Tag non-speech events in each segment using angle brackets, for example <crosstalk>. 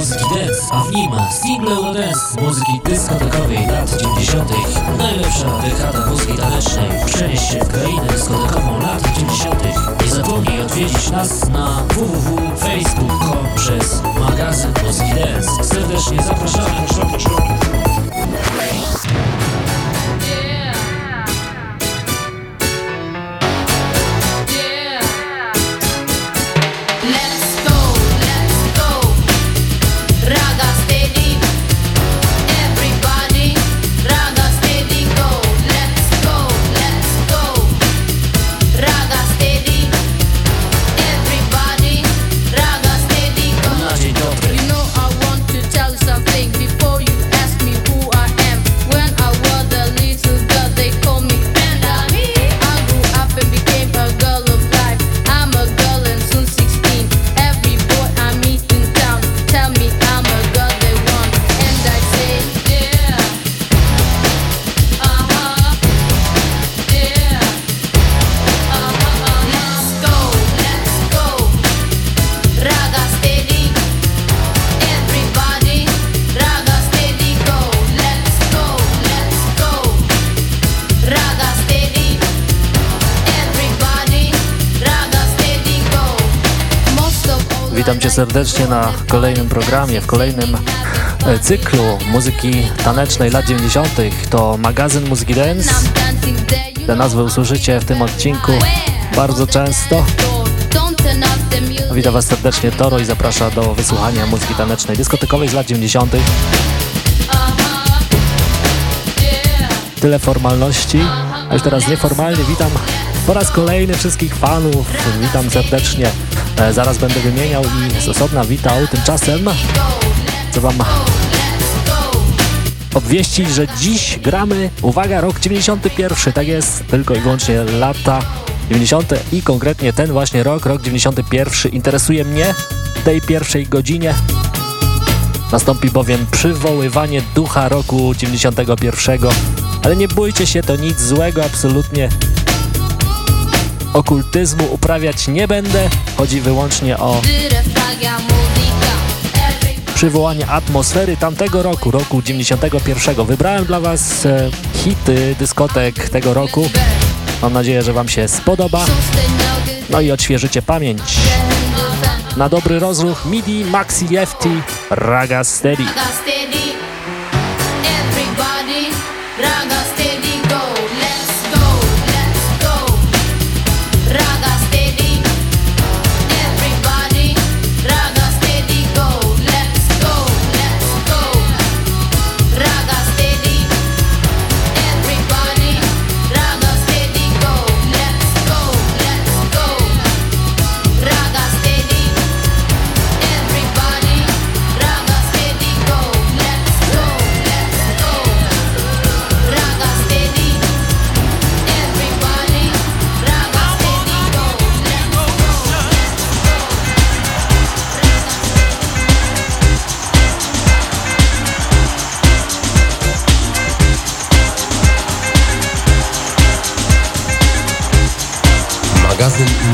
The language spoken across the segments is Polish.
muzyki dance, a w nim single Eurodance muzyki dyskotekowej lat 90. Najlepsza dekada muzyki tanecznej. Przenieś się w krainę dyskotekową lat 90. Nie zapomnij odwiedzić nas na www.facebook.com przez magazyn Muzyki Dance. Serdecznie zapraszamy. zapraszamy. Serdecznie na kolejnym programie, w kolejnym e, cyklu muzyki tanecznej lat 90. To magazyn Muzyki Dance. Te nazwy usłyszycie w tym odcinku bardzo często. Witam Was serdecznie Toro i zaprasza do wysłuchania muzyki tanecznej dyskotekowej z lat 90. Tyle formalności, a już teraz nieformalnie witam po raz kolejny wszystkich fanów. Witam serdecznie zaraz będę wymieniał i z osobna witał. Tymczasem chcę Wam obwieścić, że dziś gramy, uwaga, rok 91, tak jest, tylko i wyłącznie lata 90 i konkretnie ten właśnie rok, rok 91 interesuje mnie w tej pierwszej godzinie. Nastąpi bowiem przywoływanie ducha roku 91, ale nie bójcie się, to nic złego absolutnie okultyzmu uprawiać nie będę. Chodzi wyłącznie o przywołanie atmosfery tamtego roku, roku 91. Wybrałem dla Was e, hity dyskotek tego roku. Mam nadzieję, że Wam się spodoba. No i odświeżycie pamięć. Na dobry rozruch MIDI, Maxi Lefty, Raga Steady.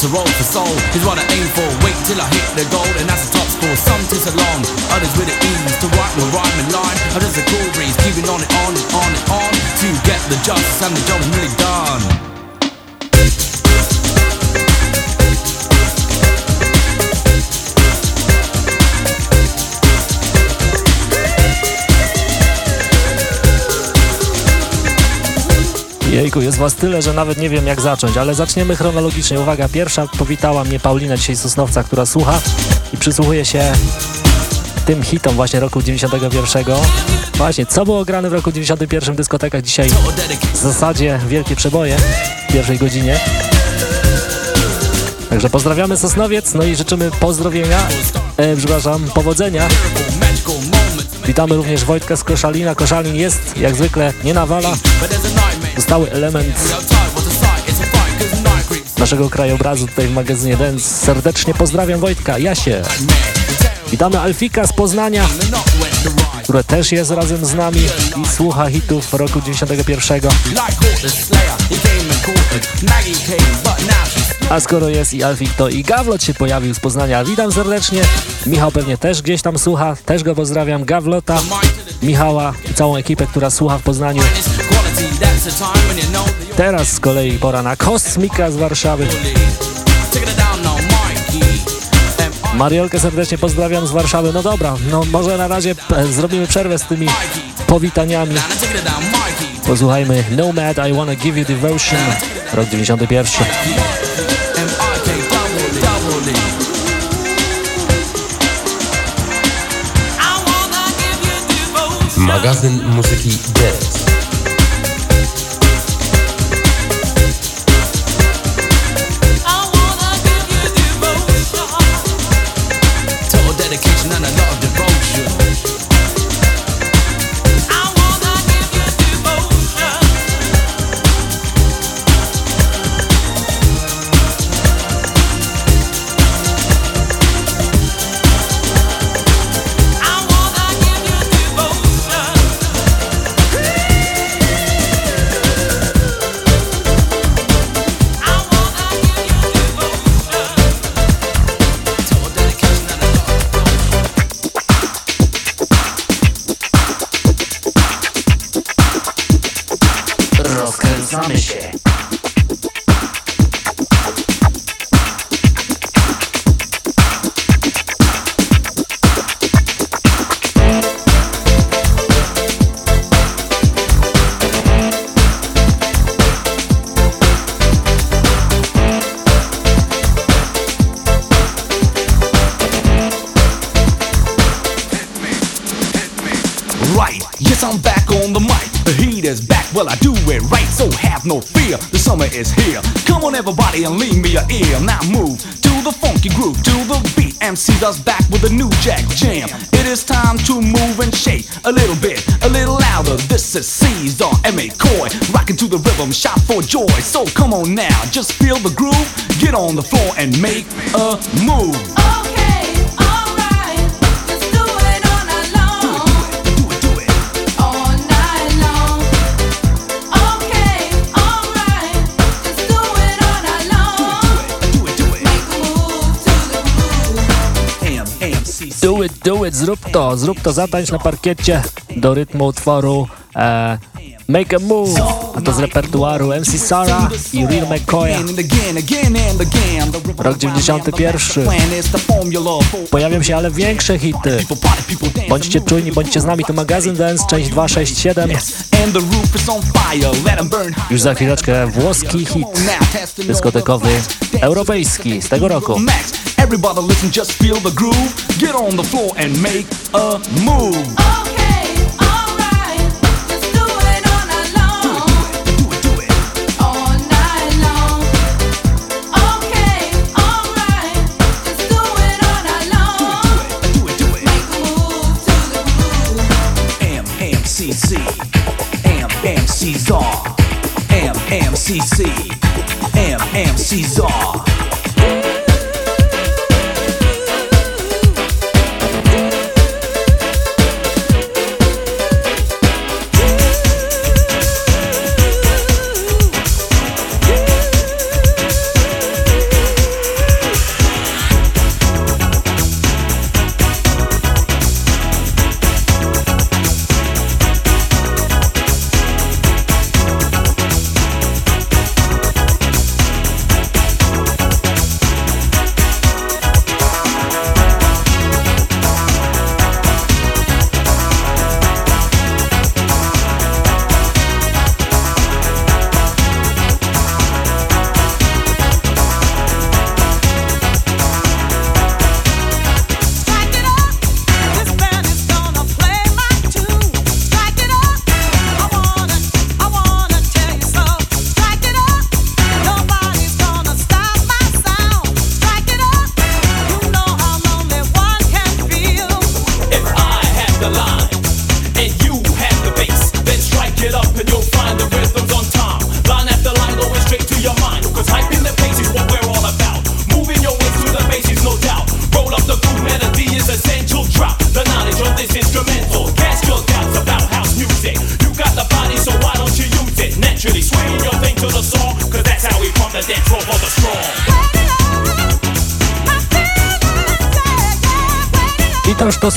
to roll for soul is what I aim for. Wait till I hit the goal, and that's the top score. Some tis long, others with the ease to write my rhyme and line. I'm just a cool breeze, keeping on it on and on and on to get the justice and the job is really done. Was tyle, że nawet nie wiem jak zacząć, ale zaczniemy chronologicznie. Uwaga, pierwsza powitała mnie Paulina dzisiaj Sosnowca, która słucha i przysłuchuje się tym hitom właśnie roku 91. Właśnie, co było grane w roku 91 w dyskotekach dzisiaj? W zasadzie wielkie przeboje w pierwszej godzinie. Także pozdrawiamy Sosnowiec, no i życzymy pozdrowienia, e, przepraszam, powodzenia Witamy również Wojtka z Koszalina. Koszalin jest jak zwykle nie nawala. Zostały element naszego krajobrazu tutaj w magazynie Dance. Serdecznie pozdrawiam Wojtka, Jasie. Witamy Alfika z Poznania, które też jest razem z nami i słucha hitów roku 91. A skoro jest i Alfik, to i Gawlot się pojawił z Poznania. Witam serdecznie. Michał pewnie też gdzieś tam słucha, też go pozdrawiam. Gawlota, Michała i całą ekipę, która słucha w Poznaniu. Teraz z kolei pora na Kosmika z Warszawy. Mariolkę serdecznie pozdrawiam z Warszawy. No dobra, no może na razie zrobimy przerwę z tymi powitaniami. Posłuchajmy Nomad, I Wanna Give You Devotion, rok 91. Magazyn muzyki Dance. M.A. Coy, rocking to the rhythm, shout for joy. So come on now, just feel the groove, get on the floor and make a move. Okay. Alright, just do it, on alone. do it, zrób to, zrób to, zatańcz na parkiecie do rytmu utworu e, Make a Move, a to z repertuaru MC Sara i Real McCoya. Rok 91. Pojawią się ale większe hity. Bądźcie czujni, bądźcie z nami, to magazyn Dance, część 267. Już za chwileczkę włoski hit dyskotekowy europejski z tego roku. Everybody listen, just feel the groove. Get on the floor and make a move. MCC, MMCZar.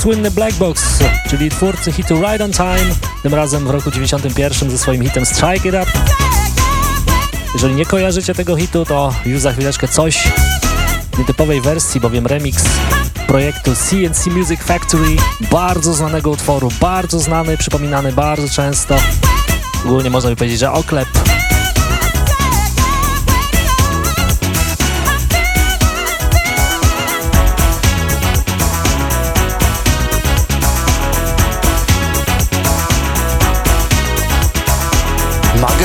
Słynny Black Box, czyli twórcy hitu Ride on Time, tym razem w roku 91 ze swoim hitem Strike It Up. Jeżeli nie kojarzycie tego hitu, to już za chwileczkę coś w nietypowej wersji, bowiem remix projektu CNC Music Factory, bardzo znanego utworu, bardzo znany, przypominany bardzo często. Ogólnie można by powiedzieć, że oklep.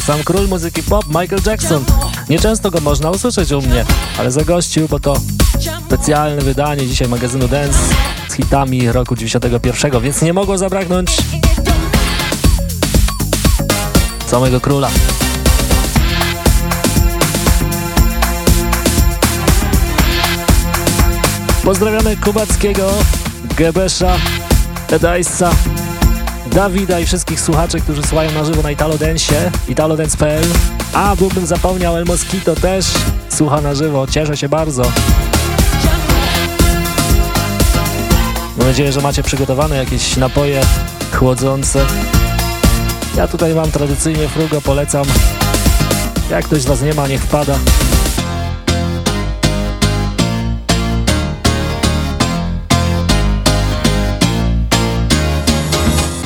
sam król muzyki pop Michael Jackson. Nieczęsto go można usłyszeć u mnie, ale zagościł, bo to specjalne wydanie dzisiaj magazynu Dance z hitami roku 91, więc nie mogło zabraknąć samego króla. Pozdrawiamy Kubackiego, Gebesza, Edajsa, Dawida i wszystkich słuchaczy, którzy słuchają na żywo na Italo Dance, italodance.pl. A, byłbym zapomniał, El Mosquito też słucha na żywo, cieszę się bardzo. Mam nadzieję, że macie przygotowane jakieś napoje chłodzące. Ja tutaj mam tradycyjnie frugo, polecam. Jak ktoś z Was nie ma, niech wpada.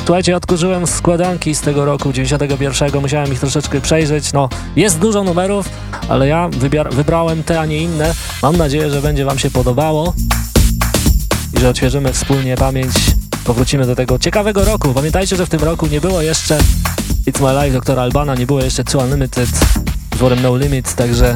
Słuchajcie, odkurzyłem składanki z tego roku 91, musiałem ich troszeczkę przejrzeć. No, jest dużo numerów, ale ja wybrałem te, a nie inne. Mam nadzieję, że będzie Wam się podobało i że odświeżymy wspólnie pamięć. Powrócimy do tego ciekawego roku. Pamiętajcie, że w tym roku nie było jeszcze It's My Life doktora Albana, nie było jeszcze Two Unlimited utworem No Limit, także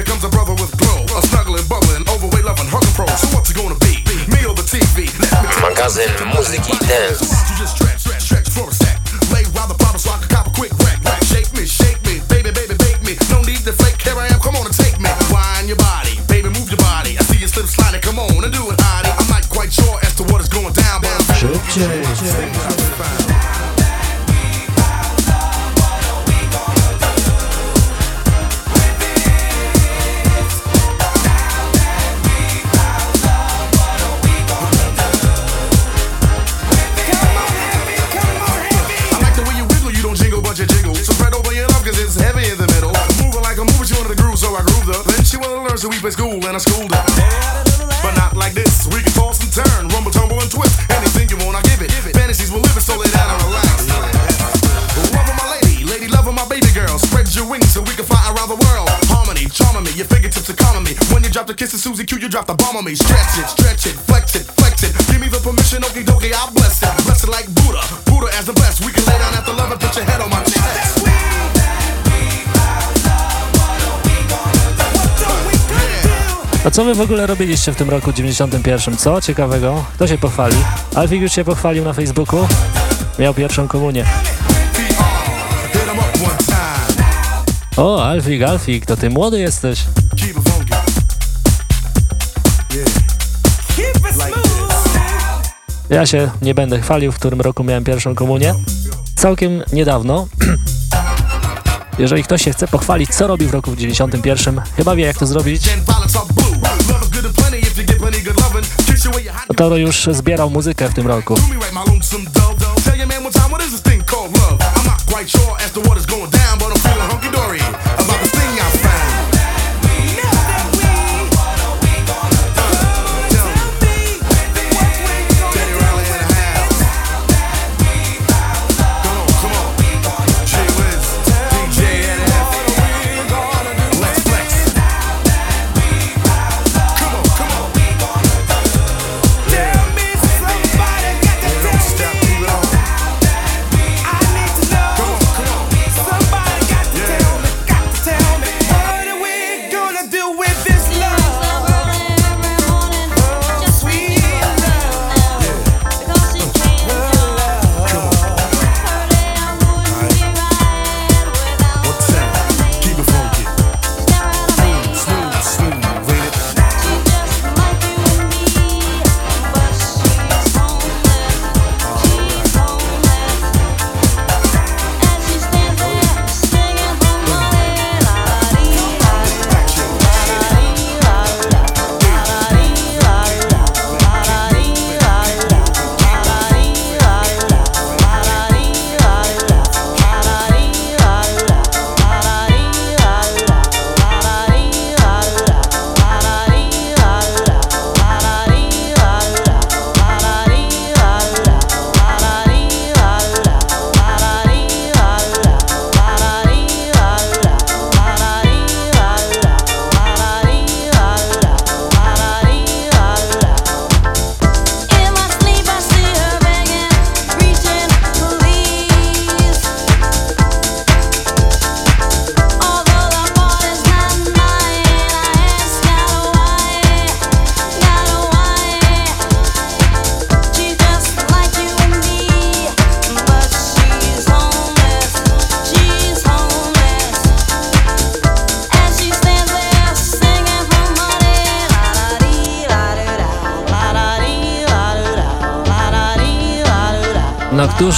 here comes a brother with glow. A snuggling, bubbling, overweight, loving, hugging pro. So what's it gonna be? Me or the TV? Dance. and I schooled her. But not like this. We can toss and turn, rumble, tumble, and twist. Anything you want, I give it. Fantasies will live it, so lay down and relax. Love my lady, lady love my baby girl. Spread your wings so we can fly around the world. Harmony, charming me, your fingertips are calming me. When you drop the kiss of Susie Q, you drop the bomb on me. Stretch it. Co wy w ogóle robiliście w tym roku 91? Co ciekawego? Kto się pochwali? Alfik już się pochwalił na Facebooku. Miał pierwszą komunię. O, Alfik, Alfik, to ty młody jesteś. Ja się nie będę chwalił, w którym roku miałem pierwszą komunię. Całkiem niedawno. <clears throat> Jeżeli ktoś się chce pochwalić, co robi w roku w 91, chyba wie jak to zrobić. kto już zbierał muzykę w tym roku.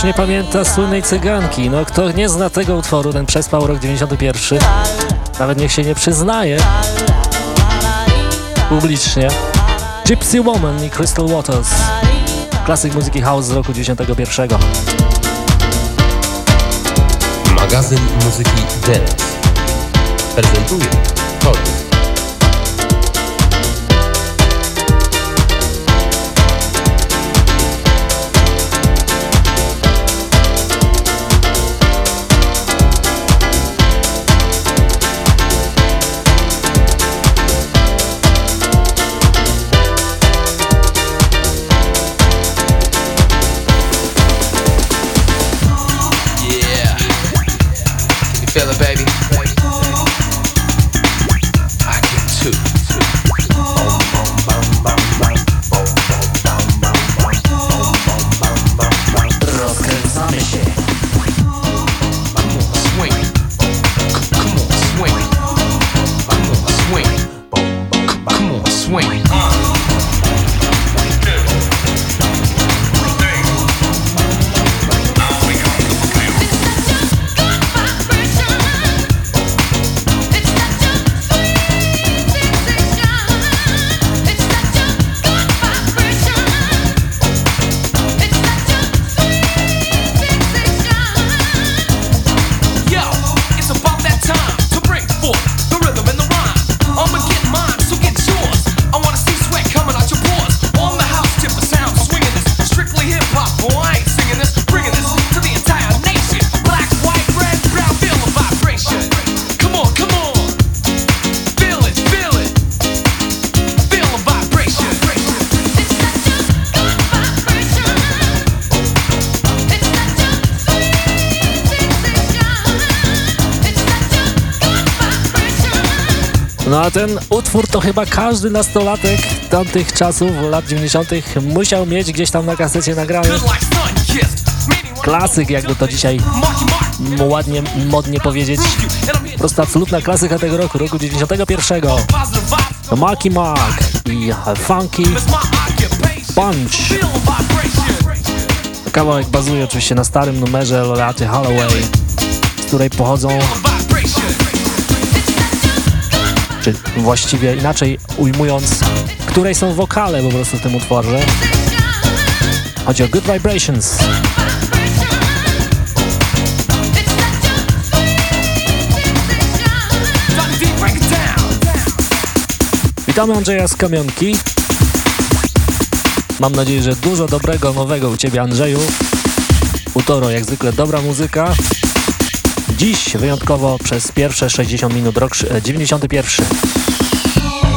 Kto nie pamięta słynnej cyganki? No kto nie zna tego utworu, ten przespał rok 91. Nawet niech się nie przyznaje publicznie. Gypsy Woman i Crystal Waters. Klasyk muzyki house z roku 91. Magazyn muzyki Dance prezentuje utwór to chyba każdy nastolatek tamtych czasów, lat 90. musiał mieć gdzieś tam na kasecie nagrany. Klasyk, jakby to dzisiaj ładnie, modnie powiedzieć. Here Prosta absolutna klasyka tego roku, roku 91. positive vibes. To Marky Mark i Funky. Punch. Kawałek bazuje oczywiście na starym numerze Loraty Holloway, z której pochodzą, czy właściwie inaczej ujmując, której są wokale po prostu w tym utworze. Chodzi o Good Vibrations. Witamy Andrzeja z Kamionki. Mam nadzieję, że dużo dobrego, nowego u Ciebie Andrzeju. U Toro jak zwykle dobra muzyka. Dziś wyjątkowo przez pierwsze 60 minut rok e, 91.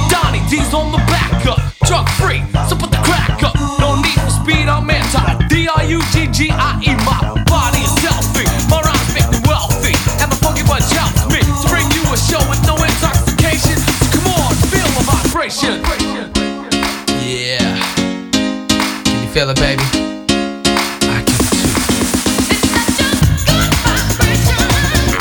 Donnie D's on the back up, drug free, so put the crack up. No need for speed, I'm anti. D-R-U-G-G-I-E, my body is healthy. My rhymes make me wealthy, and the funky bunch helps me to bring you a show with no intoxication. So come on, feel the vibration. Yeah. Can you feel it, baby?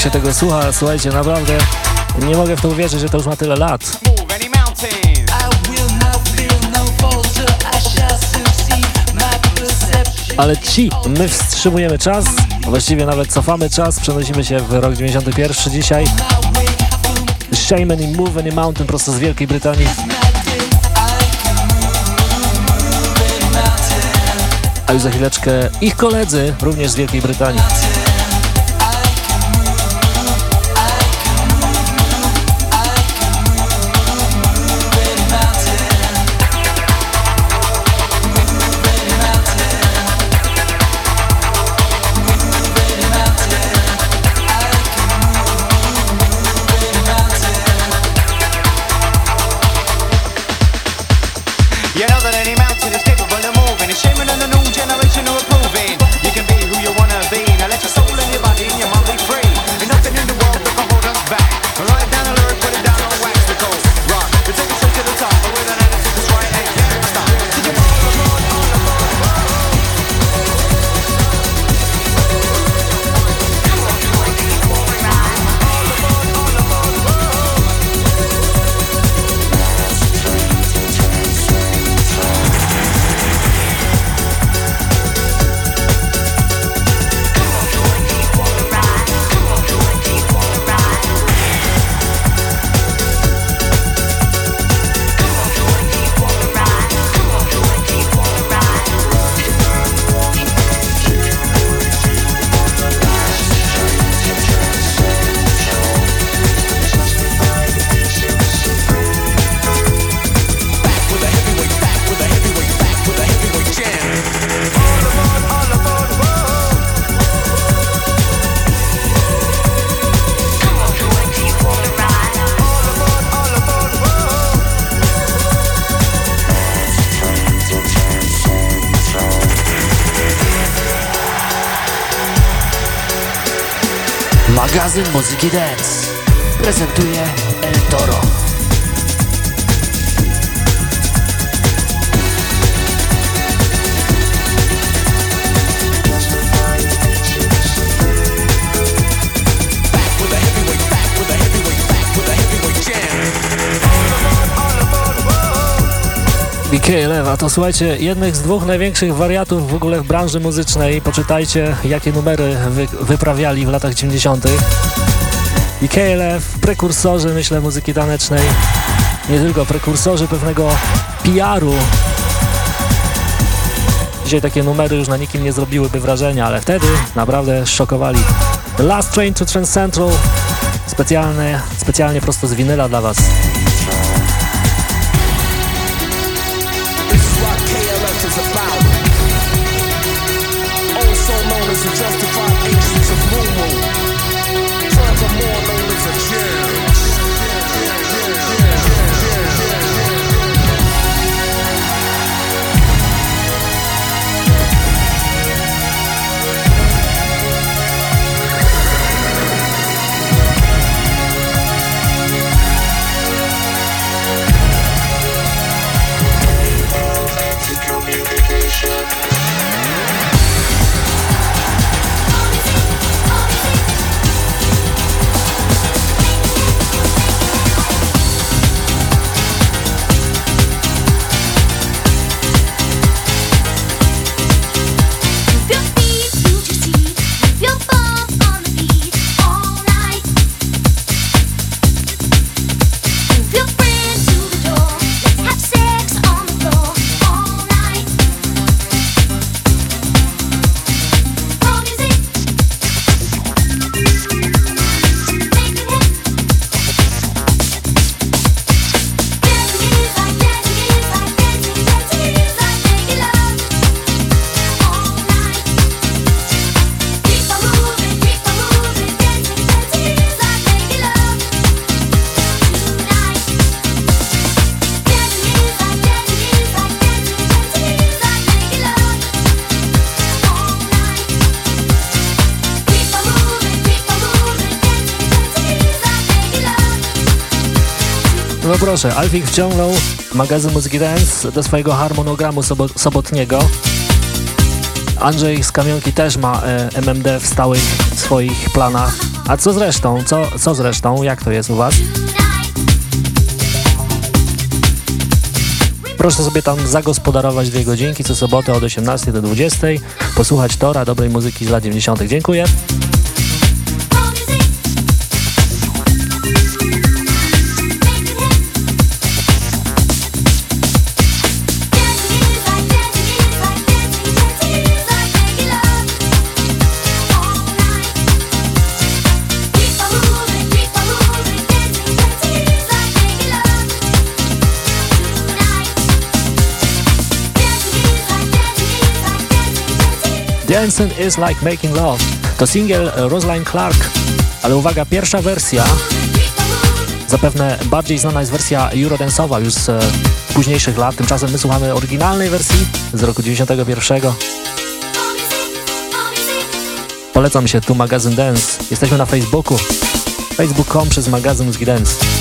jak się tego słucha, słuchajcie, naprawdę nie mogę w to uwierzyć, że to już ma tyle lat. No. Ale ci, my wstrzymujemy czas, właściwie nawet cofamy czas, przenosimy się w rok 91 dzisiaj. Shaman i Move Any Mountain prosto z Wielkiej Brytanii. A już za chwileczkę ich koledzy, również z Wielkiej Brytanii. All aboard, all aboard, whoa. BK a to słuchajcie, jednych z dwóch największych wariatów w ogóle w branży muzycznej. Poczytajcie, jakie numery wy, wyprawiali w latach 90. BKLF, prekursorzy, myślę, muzyki tanecznej. Nie tylko prekursorzy pewnego PR-u. Dzisiaj takie numery już na nikim nie zrobiłyby wrażenia, ale wtedy naprawdę szokowali. The Last Train to Trans Central, specjalne, specjalnie prosto z winyla dla Was. Proszę, Alfik wciągnął magazyn Muzyki Dance do swojego harmonogramu sobo- sobotniego. Andrzej z Kamionki też ma e, MMD w stałych swoich planach. A co z resztą? Co, co z resztą? Jak to jest u Was? Proszę sobie tam zagospodarować dwie godzinki co sobotę od 18 do 20. Posłuchać Tora, dobrej muzyki z lat 90. Dziękuję. Dancing is like making love. To singiel Rosalind Clark, ale uwaga, pierwsza wersja, zapewne bardziej znana jest wersja eurodance'owa już z e, późniejszych lat, tymczasem my słuchamy oryginalnej wersji z roku 91. Polecam się tu magazyn Dance. Jesteśmy na Facebooku. Facebook.com przez magazyn Dance.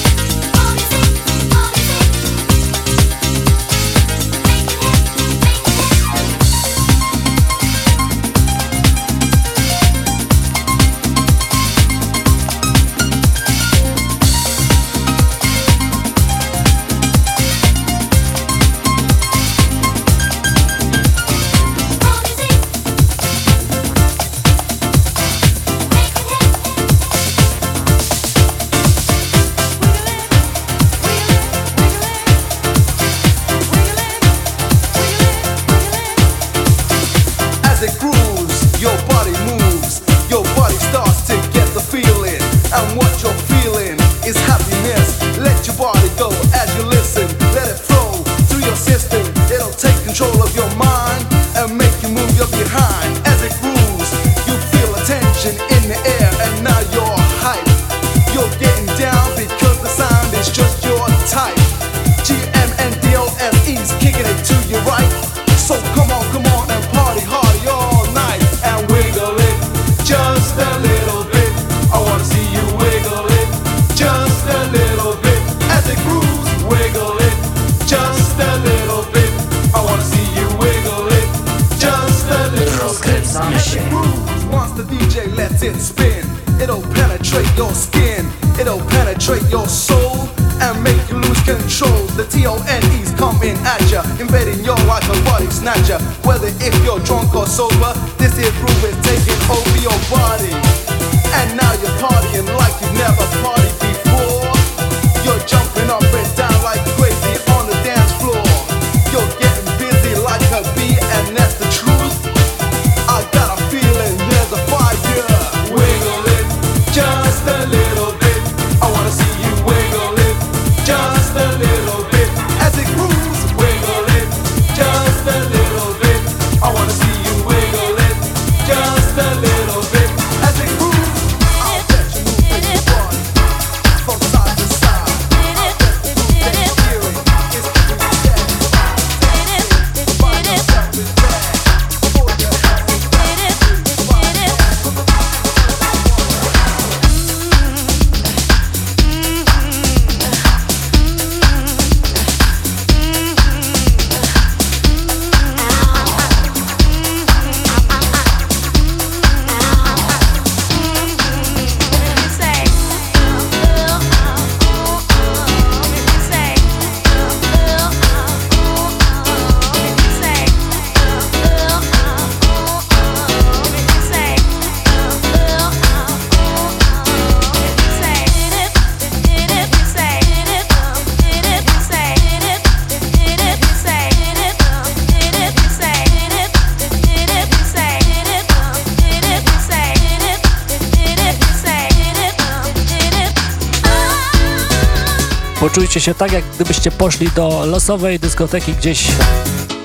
Poczujcie się tak, jak gdybyście poszli do losowej dyskoteki gdzieś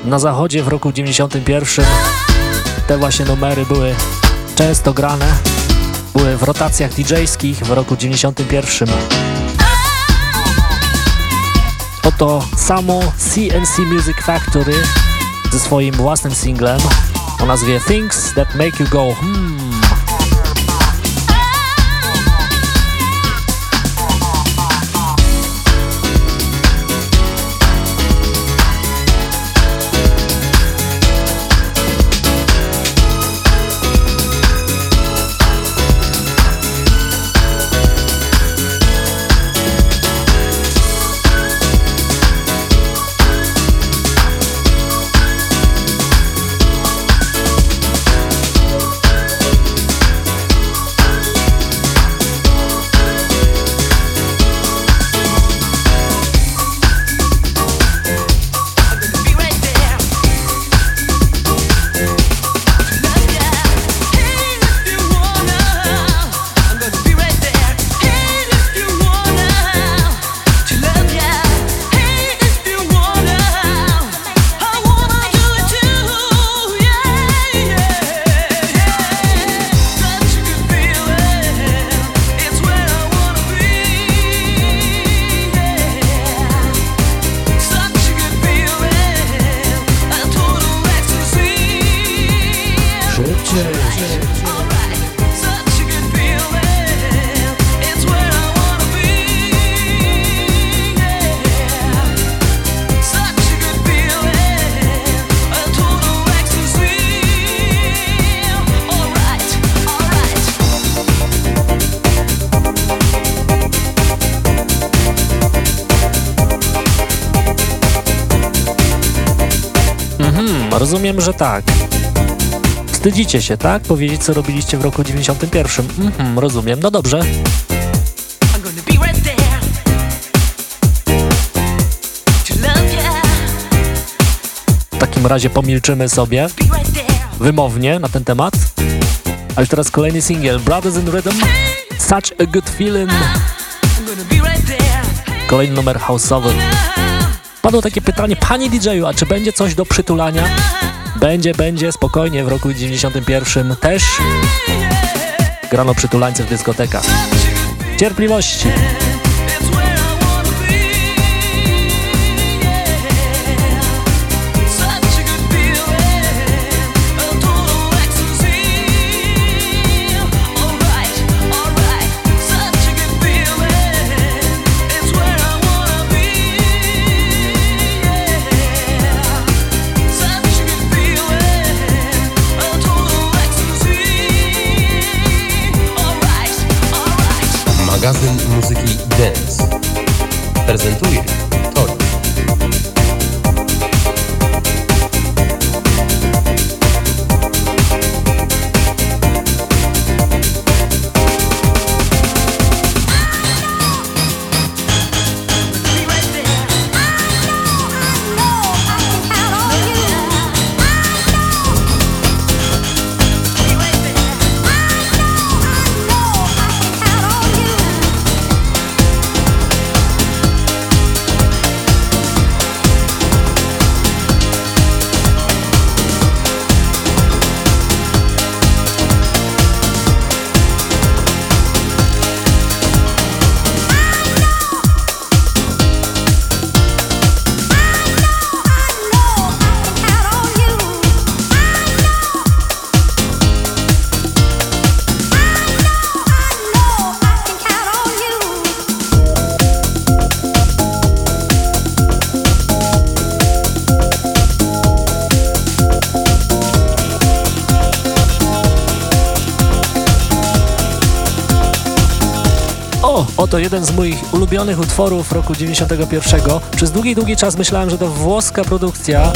na zachodzie w roku 91. Te właśnie numery były często grane. Były w rotacjach DJ-skich w roku 91. Oto samo CNC Music Factory ze swoim własnym singlem o nazwie Things That Make You Go Hmm. Rozumiem, że tak. Wstydzicie się, tak? Powiedzieć, co robiliście w roku 91. Mhm, rozumiem. No dobrze. W takim razie pomilczymy sobie wymownie na ten temat. A już teraz kolejny singiel Brothers in Rhythm. Such a good feeling. Kolejny numer house'owy. Padło takie pytanie, panie DJ-u, a czy będzie coś do przytulania? Będzie, będzie, spokojnie, w roku 91 też grano przytulańce w dyskotekach. Cierpliwości. 这是对。的 O, oto jeden z moich ulubionych utworów roku 91. Przez długi, długi czas myślałem, że to włoska produkcja.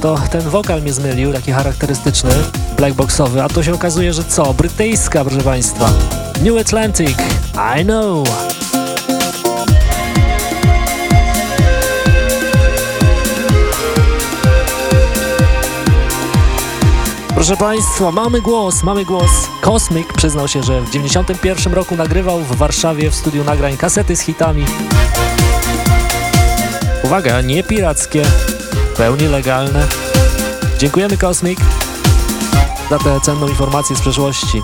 To ten wokal mnie zmylił, taki charakterystyczny, blackboxowy, a to się okazuje, że co? Brytyjska, proszę Państwa. New Atlantic, I know. Proszę Państwa, mamy głos, mamy głos. Cosmic przyznał się, że w 91 roku nagrywał w Warszawie w studiu nagrań kasety z hitami. Uwaga, nie pirackie, w pełni legalne. Dziękujemy Cosmic za tę cenną informację z przeszłości.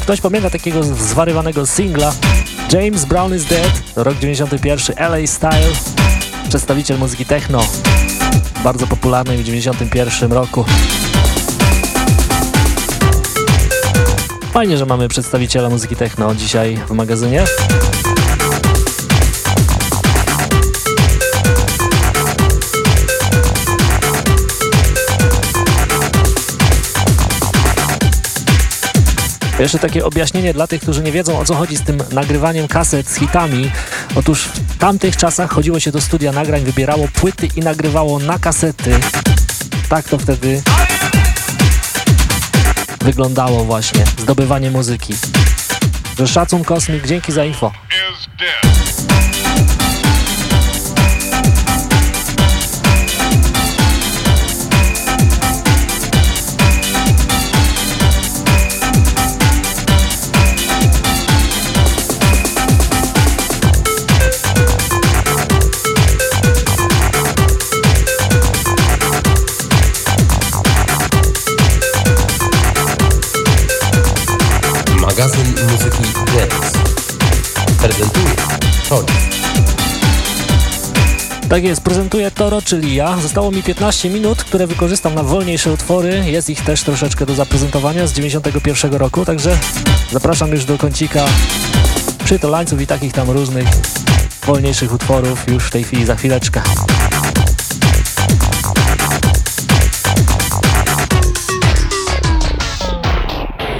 Czy ktoś pamięta takiego zwarywanego singla James Brown is Dead, rok 91, LA Style, przedstawiciel muzyki techno, bardzo popularnej w 91 roku. Fajnie, że mamy przedstawiciela muzyki techno dzisiaj w magazynie. Jeszcze takie objaśnienie dla tych, którzy nie wiedzą o co chodzi z tym nagrywaniem kaset z hitami. Otóż w tamtych czasach chodziło się do studia nagrań, wybierało płyty i nagrywało na kasety. Tak to wtedy wyglądało właśnie, zdobywanie muzyki. Że szacun kosmik, dzięki za info. Prezentuje Tony. Tak jest, prezentuję Toro, czyli ja. Zostało mi 15 minut, które wykorzystam na wolniejsze utwory. Jest ich też troszeczkę do zaprezentowania z 91 roku, także zapraszam już do kącika przytolańców i takich tam różnych wolniejszych utworów już w tej chwili za chwileczkę.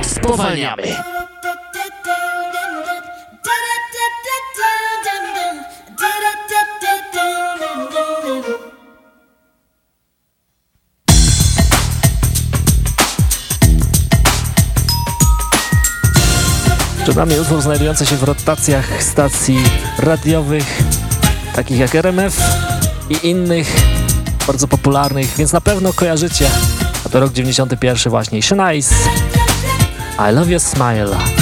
Spowalniamy. Nami utwór znajdujący się w rotacjach stacji radiowych, takich jak RMF i innych, bardzo popularnych, więc na pewno kojarzycie. A to rok 91 właśnie. Shanice. I love your smile.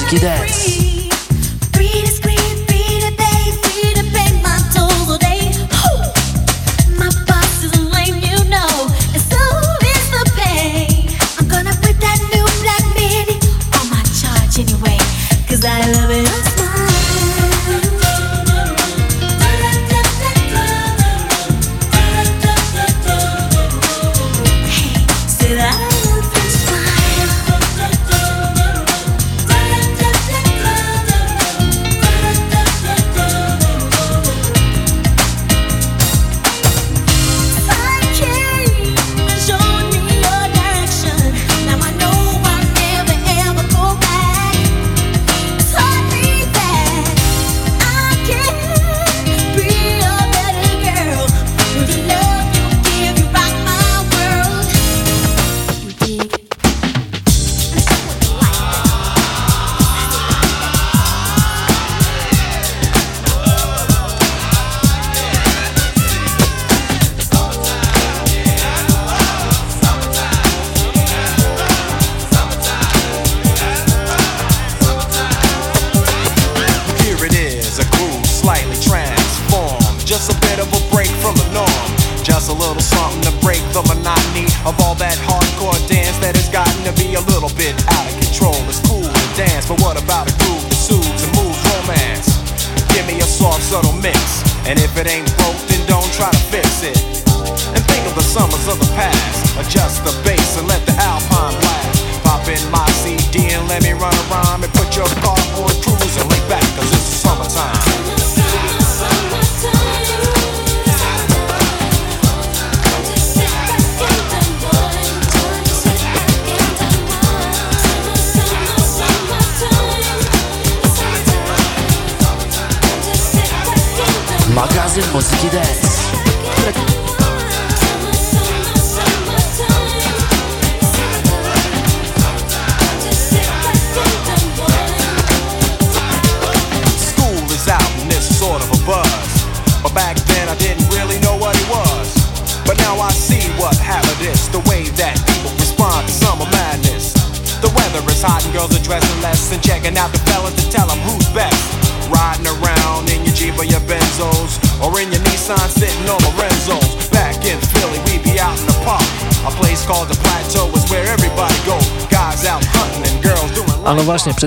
Magazyn muzyki dance.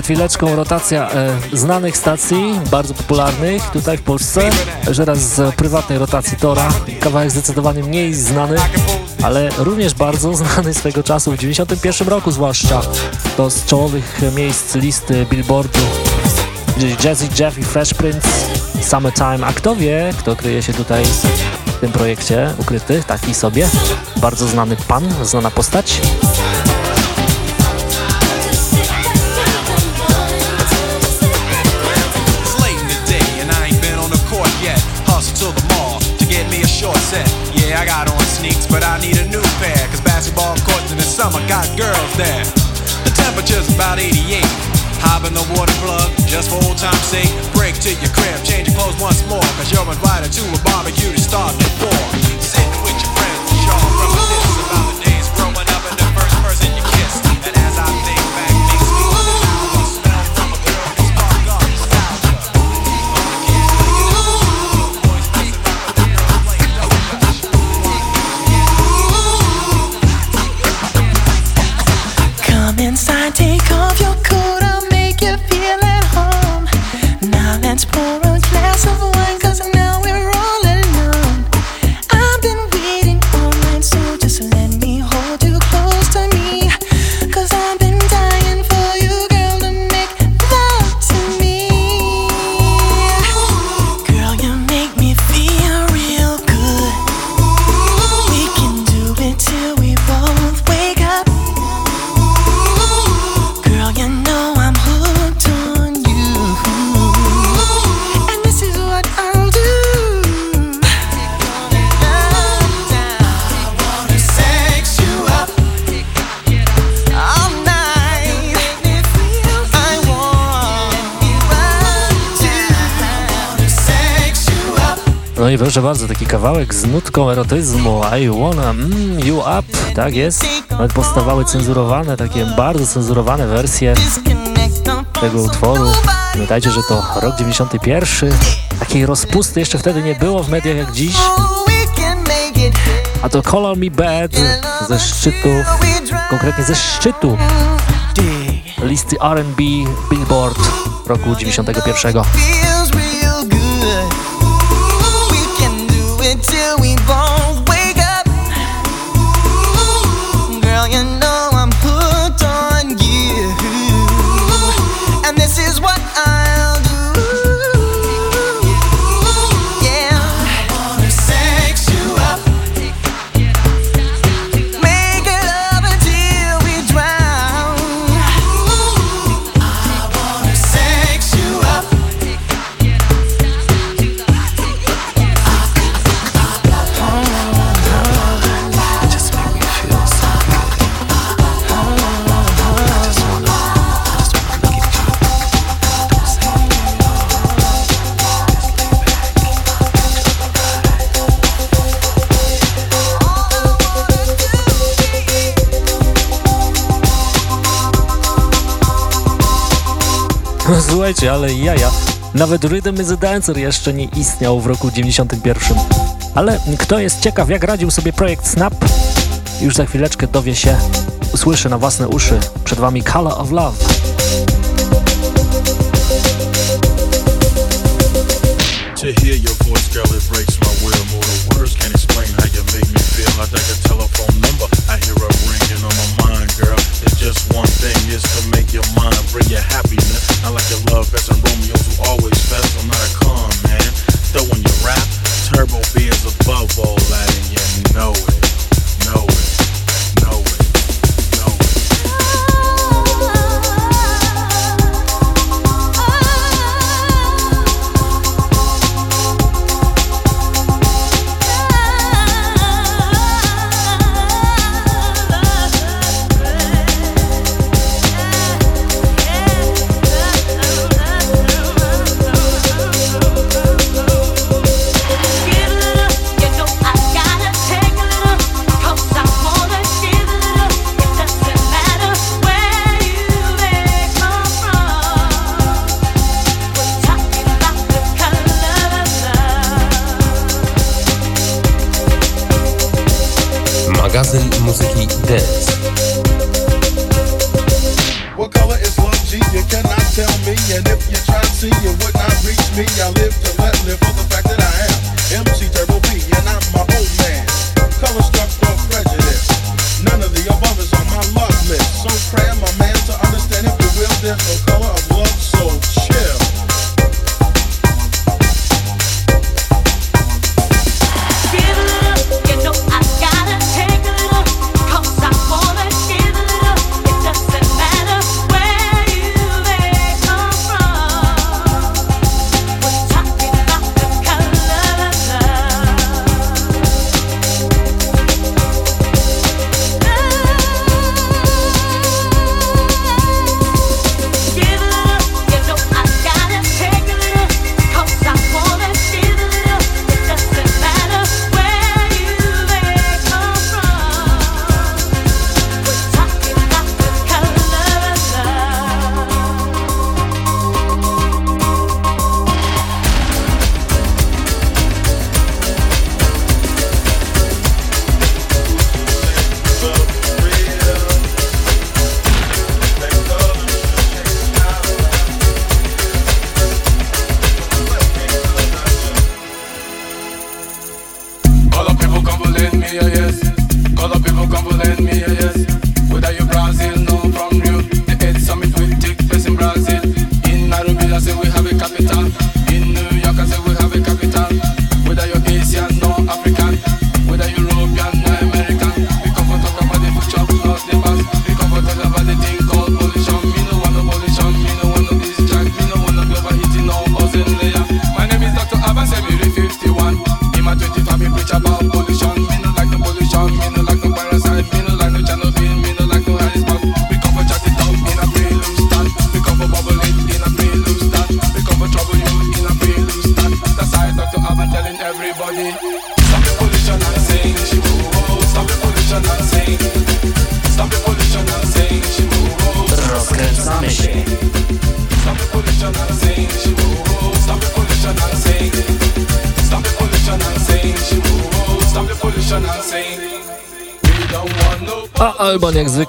Przed chwileczką rotacja e, znanych stacji, bardzo popularnych tutaj w Polsce, że raz z prywatnej rotacji Tora, kawałek zdecydowanie mniej znany, ale również bardzo <laughs> znany swego czasu, w 91 roku zwłaszcza, to z czołowych miejsc listy Billboardu, gdzieś Jazzy Jeff i Fresh Prince, Summertime, a kto wie, kto kryje się tutaj w tym projekcie, ukryty, taki sobie, bardzo znany pan, znana postać. Got girls there. The temperature's about 88. Hop in the water plug, just for old time's sake. Break to your crib, change your clothes once more. Cause you're invited to a barbecue to start proszę bardzo, taki kawałek z nutką erotyzmu I wanna mm, you up, tak jest. Nawet powstawały cenzurowane, takie bardzo cenzurowane wersje tego utworu. Pamiętajcie, że to rok 91. Takiej rozpusty jeszcze wtedy nie było w mediach jak dziś. A to Color Me Bad ze szczytów, konkretnie ze szczytu listy R&B Billboard roku 91. Słuchajcie, ale jaja. Nawet Rhythm is a Dancer jeszcze nie istniał w roku 91. Ale kto jest ciekaw, jak radził sobie projekt Snap, już za chwileczkę dowie się, usłyszy na własne uszy. Przed wami Color of Love. To hear your voice, girl, it breaks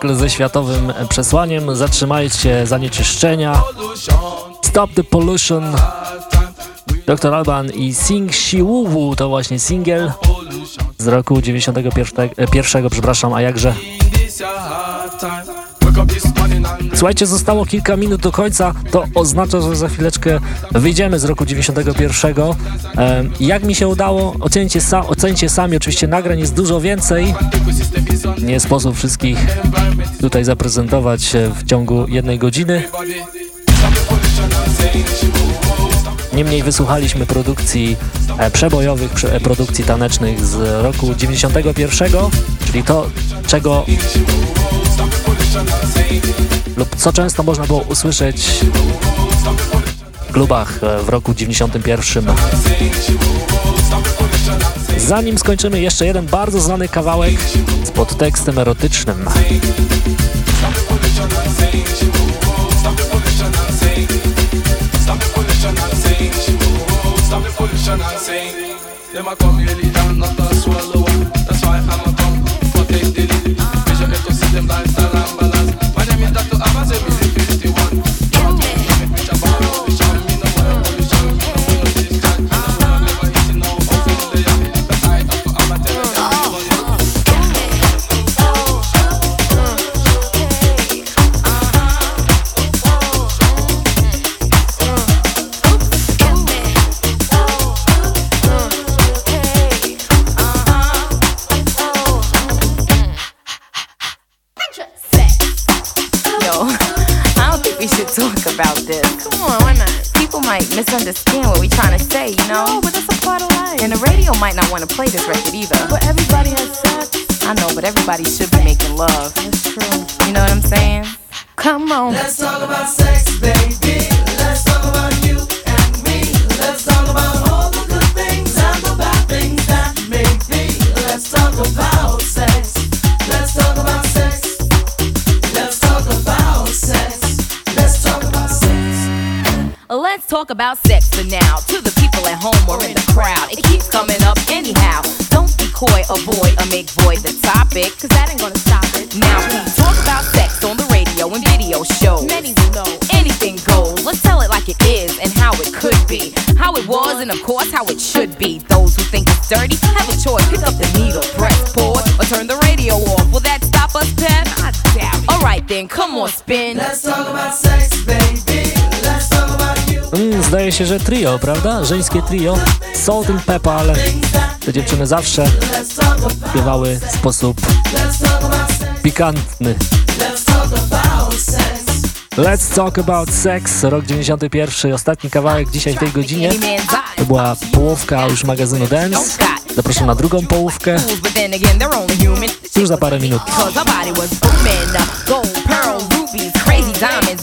cykl ze światowym przesłaniem Zatrzymajcie zanieczyszczenia Stop the Pollution Dr. Alban i Sing Siwuwu to właśnie single z roku 91, e, pierwszego, przepraszam, a jakże Słuchajcie, zostało kilka minut do końca, to oznacza, że za chwileczkę wyjdziemy z roku 91. Jak mi się udało, ocencie, sa ocencie sami, oczywiście nagrań jest dużo więcej. Nie sposób wszystkich tutaj zaprezentować e, w ciągu jednej godziny. Niemniej wysłuchaliśmy produkcji e, przebojowych, e, produkcji tanecznych z roku 91, czyli to, czego lub co często można było usłyszeć w klubach e, w roku 91. Zanim skończymy jeszcze jeden bardzo znany kawałek z podtekstem erotycznym. pra fazer Y'all might not want to play this record either. But everybody has sex. I know, but everybody should be making love. That's true. You know what I'm saying? Come on. Let's talk about sex, baby. Let's talk about you and me. Let's talk about all the good things and the bad things that may be. Let's talk about sex. Let's talk about sex. Let's talk about sex. Let's talk about sex. Let's talk about sex for now. On, spin. Let's talk about sex, baby. Let's talk about you. Mm, zdaje się, że trio, prawda? Żeńskie trio. Salt and Pepper, ale te dziewczyny zawsze śpiewały w sposób pikantny. Let's Talk About Sex, rok 91, ostatni kawałek dzisiaj w tej godzinie. To była połówka już magazynu Dance. Zapraszam na drugą połówkę już za parę minut.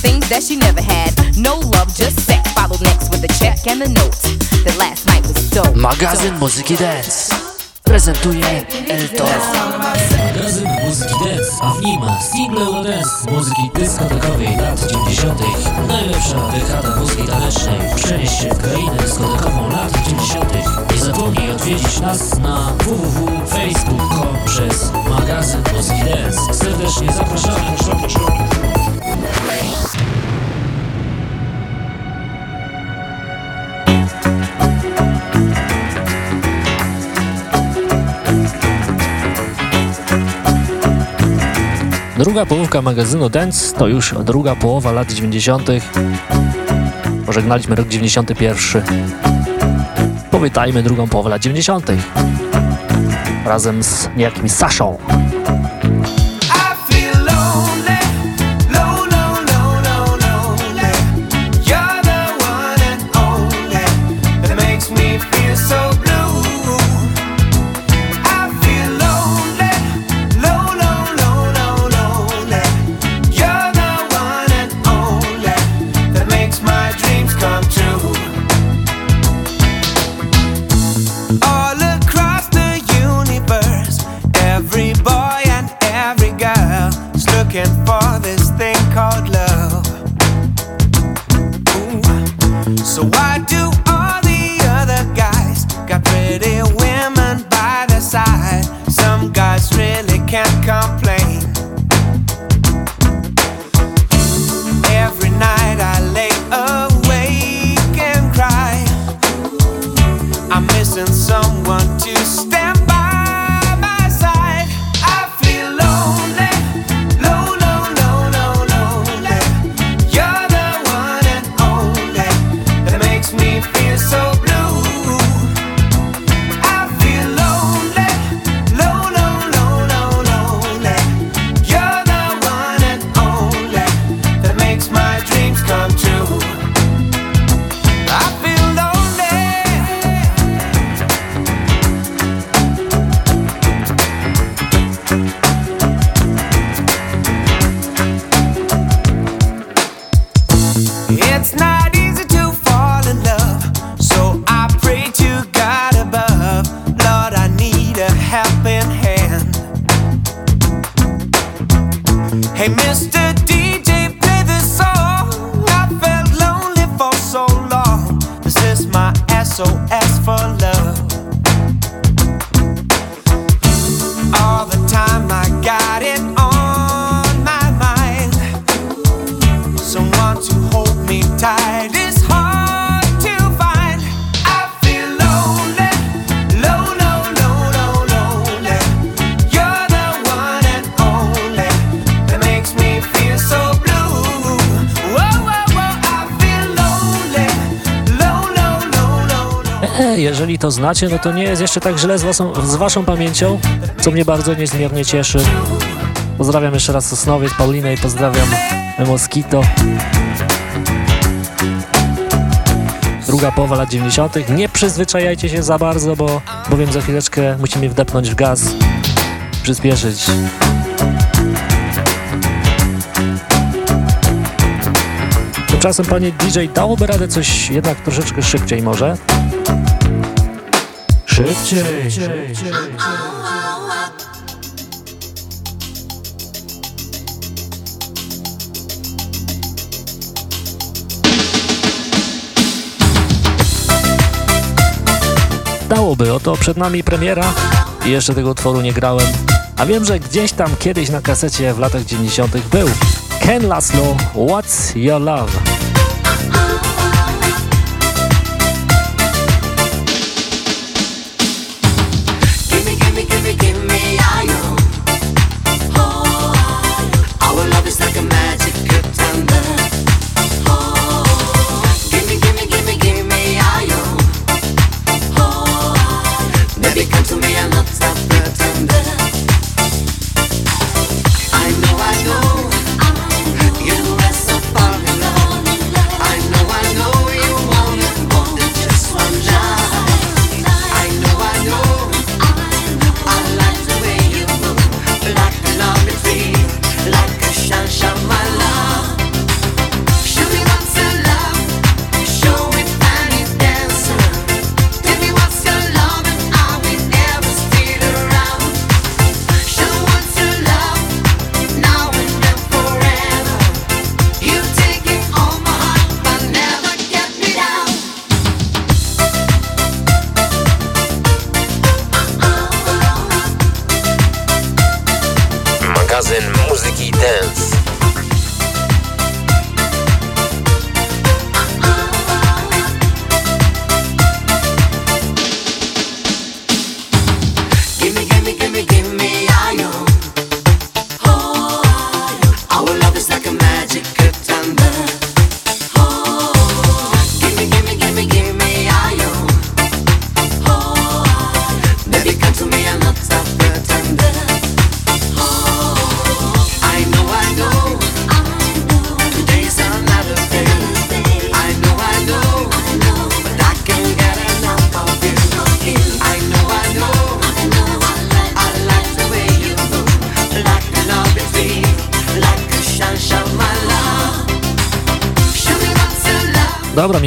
The things that she never had. No love, just sex. Followed next with a check and the note that last night was dope. Magazyn Muzyki Dance prezentuje El Toro. Magazyn Muzyki Dance, a w nim single Eurodance z muzyki dyskotekowej lat 90. Najlepsza dekada muzyki tanecznej. Przenieś się w krainę dyskotekową lat 90. Nie zapomnij odwiedzić nas na www.facebook.com przez magazyn Muzyki Dance. Serdecznie zapraszamy. zapraszamy. Druga połówka magazynu Dance to już druga połowa lat 90. Pożegnaliśmy rok 91. Powitajmy drugą połowę lat 90. Razem z niejakim Saszą. znacie, no to nie jest jeszcze tak źle z, wasą, z waszą pamięcią, co mnie bardzo niezmiernie cieszy. Pozdrawiam jeszcze raz Sosnowiec, Paulinę i pozdrawiam Moskito. Druga połowa lat 90. Nie przyzwyczajajcie się za bardzo, bo bowiem za chwileczkę musimy wdepnąć w gaz, przyspieszyć. Tymczasem, panie DJ, dałoby radę coś jednak troszeczkę szybciej może? Szybciej. Dałoby, oto przed nami premiera i jeszcze tego utworu nie grałem, a wiem, że gdzieś tam kiedyś na kasecie w latach 90. był Ken Laszlo, What's Your Love?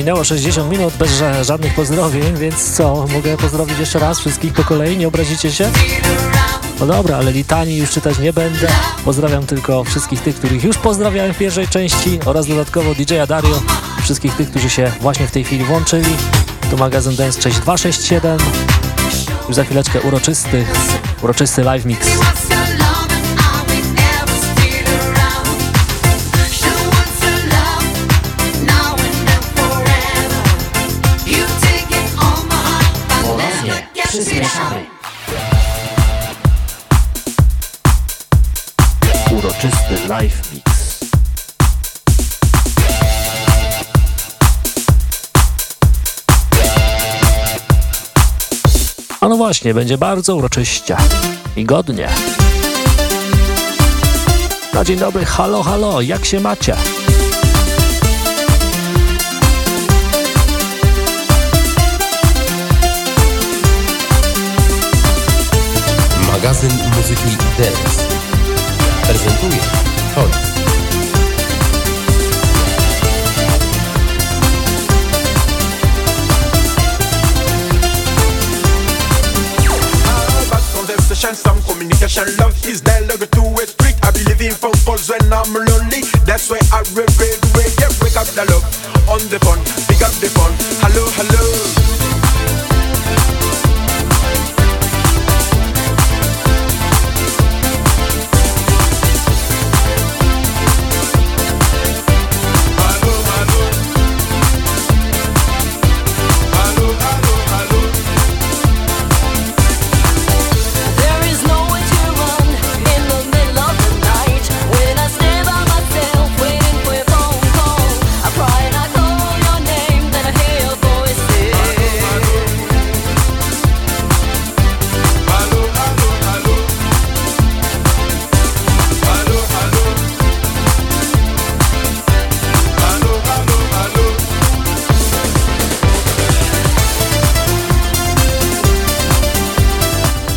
minęło 60 minut bez żadnych pozdrowień, więc co, mogę pozdrowić jeszcze raz wszystkich po kolei, nie obrazicie się? No dobra, ale litanii już czytać nie będę. Pozdrawiam tylko wszystkich tych, których już pozdrawiałem w pierwszej części oraz dodatkowo DJ-a Dario, wszystkich tych, którzy się właśnie w tej chwili włączyli. Tu magazyn Dance 6267. Już za chwileczkę uroczysty, uroczysty live mix. Live Mix. A no właśnie, będzie bardzo uroczyście i godnie. No dzień dobry, halo, halo, jak się macie? Magazyn Muzyki Dance prezentuje Oh.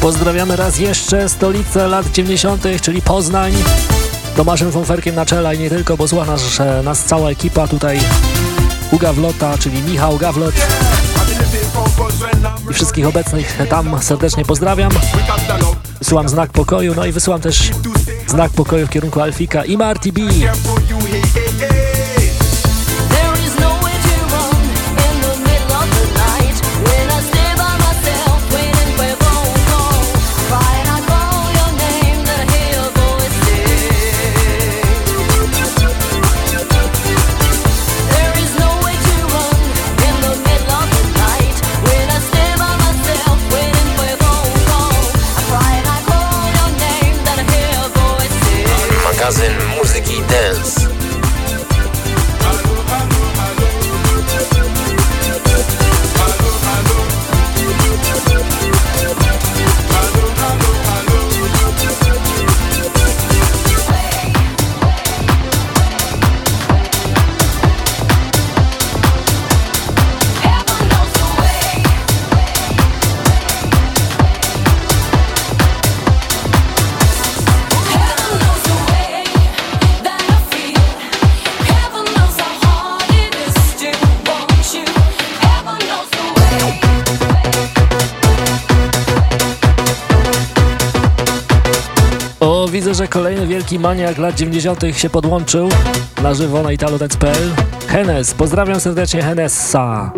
Pozdrawiamy raz jeszcze stolicę lat 90., czyli Poznań. Tomaszem Fonferkiem na czele i nie tylko, bo słucha nas, e, nas cała ekipa tutaj u Gawlota, czyli Michał Gawlot i wszystkich obecnych tam serdecznie pozdrawiam. Wysyłam znak pokoju, no i wysyłam też znak pokoju w kierunku Alfika i Marty B. Magazyn wielki maniak lat 90. się podłączył na żywo na italodance.pl. Henes, pozdrawiam serdecznie Henessa.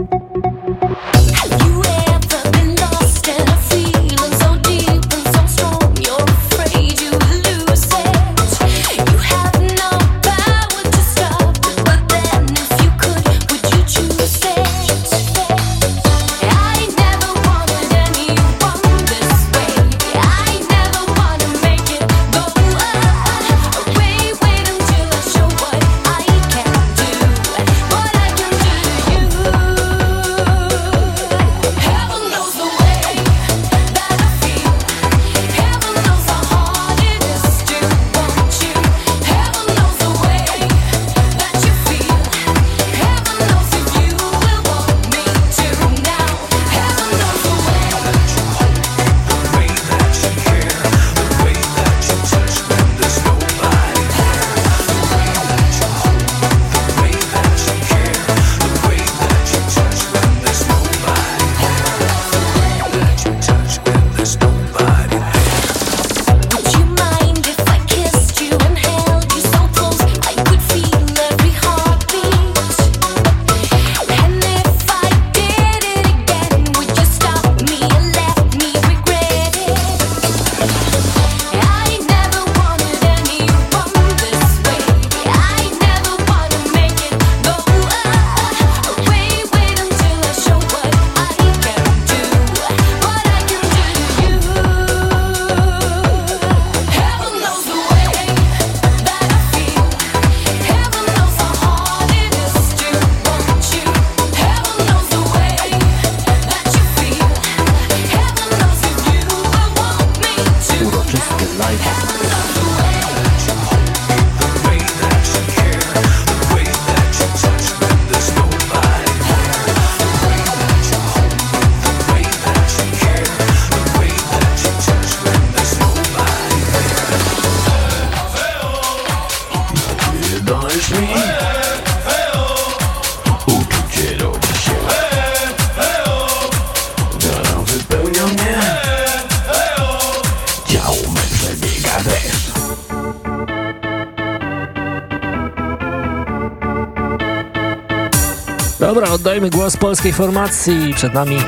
Oddajmy głos polskiej formacji. Przed nami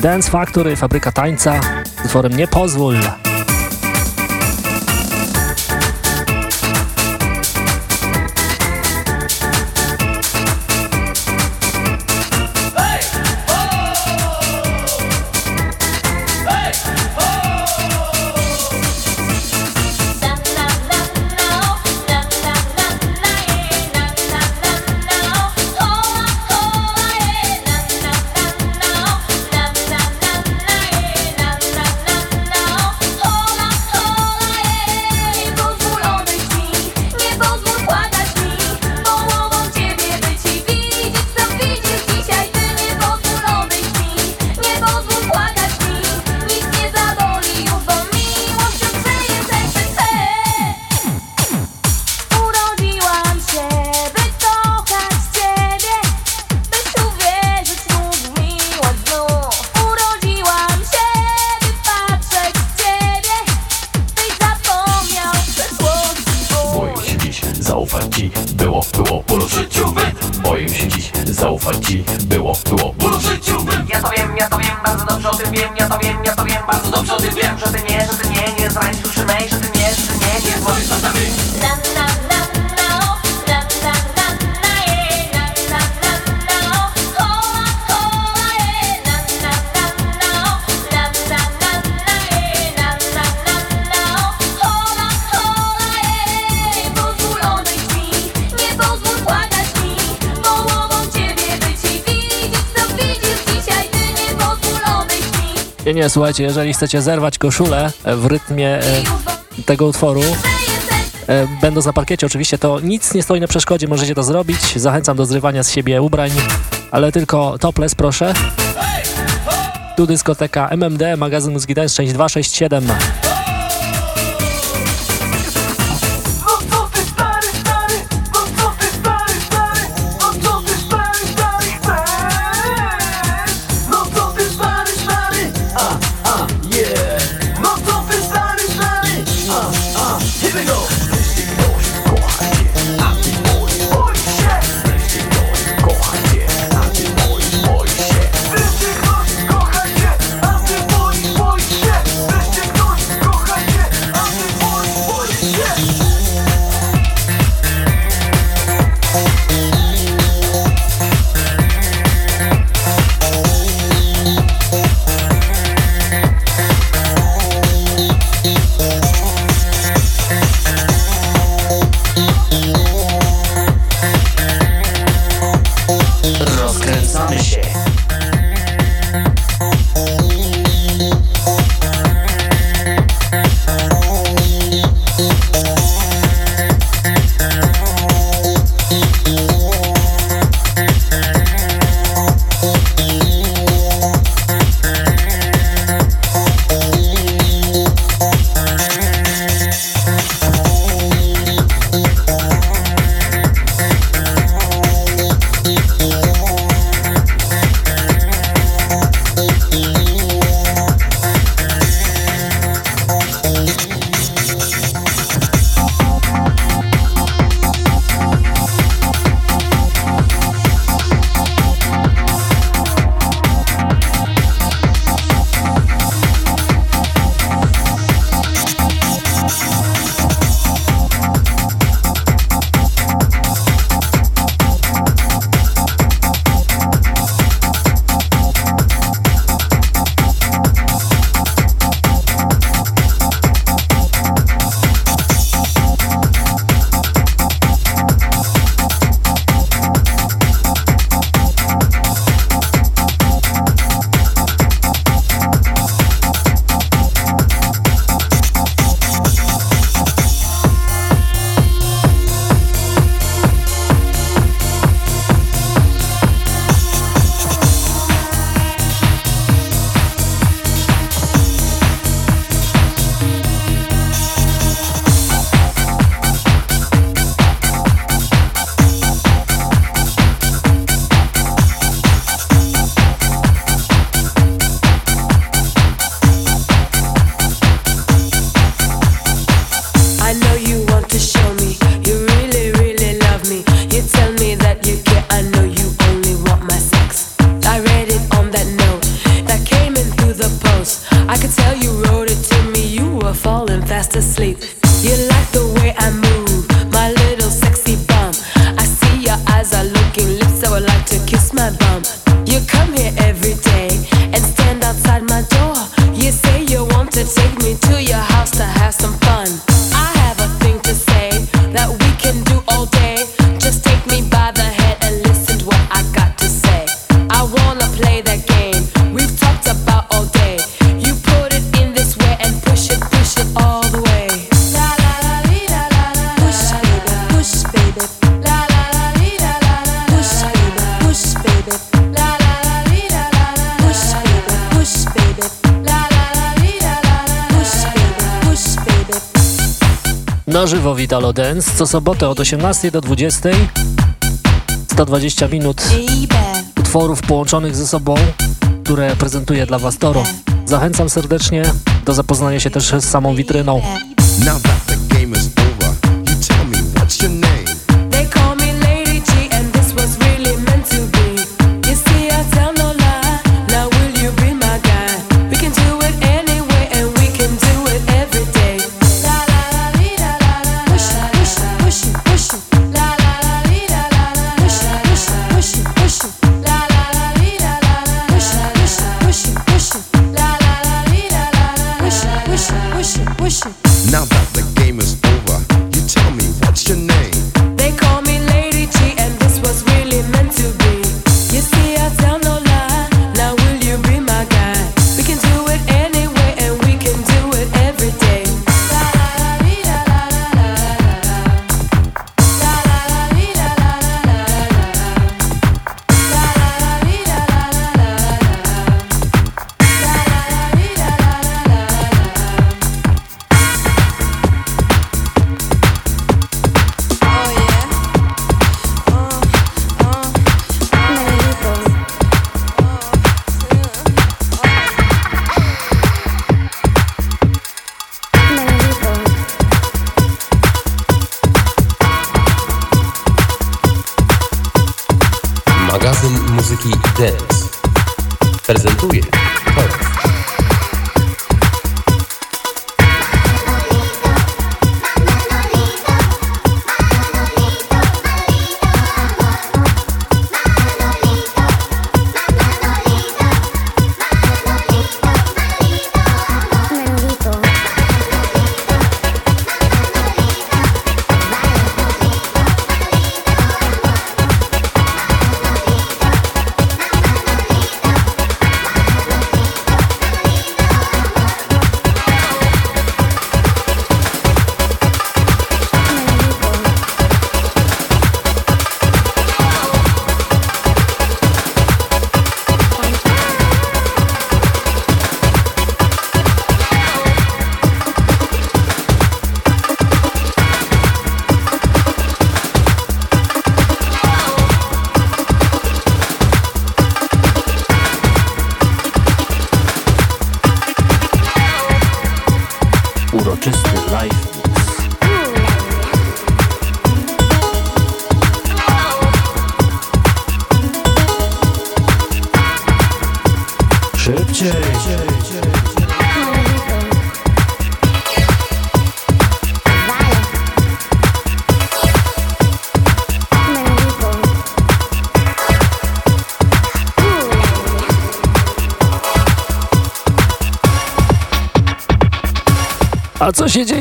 Dance Factory, fabryka tańca z utworem Nie pozwól. słuchajcie, jeżeli chcecie zerwać koszulę e, w rytmie e, tego utworu, e, będąc na parkiecie oczywiście, to nic nie stoi na przeszkodzie, możecie to zrobić. Zachęcam do zrywania z siebie ubrań, ale tylko topless proszę. Tu dyskoteka MMD, magazyn Muzyki Dance, część 267. Dance co sobotę od 18 do 20. 120 minut utworów połączonych ze sobą, które prezentuje dla Was Toro. Zachęcam serdecznie do zapoznania się też z samą witryną.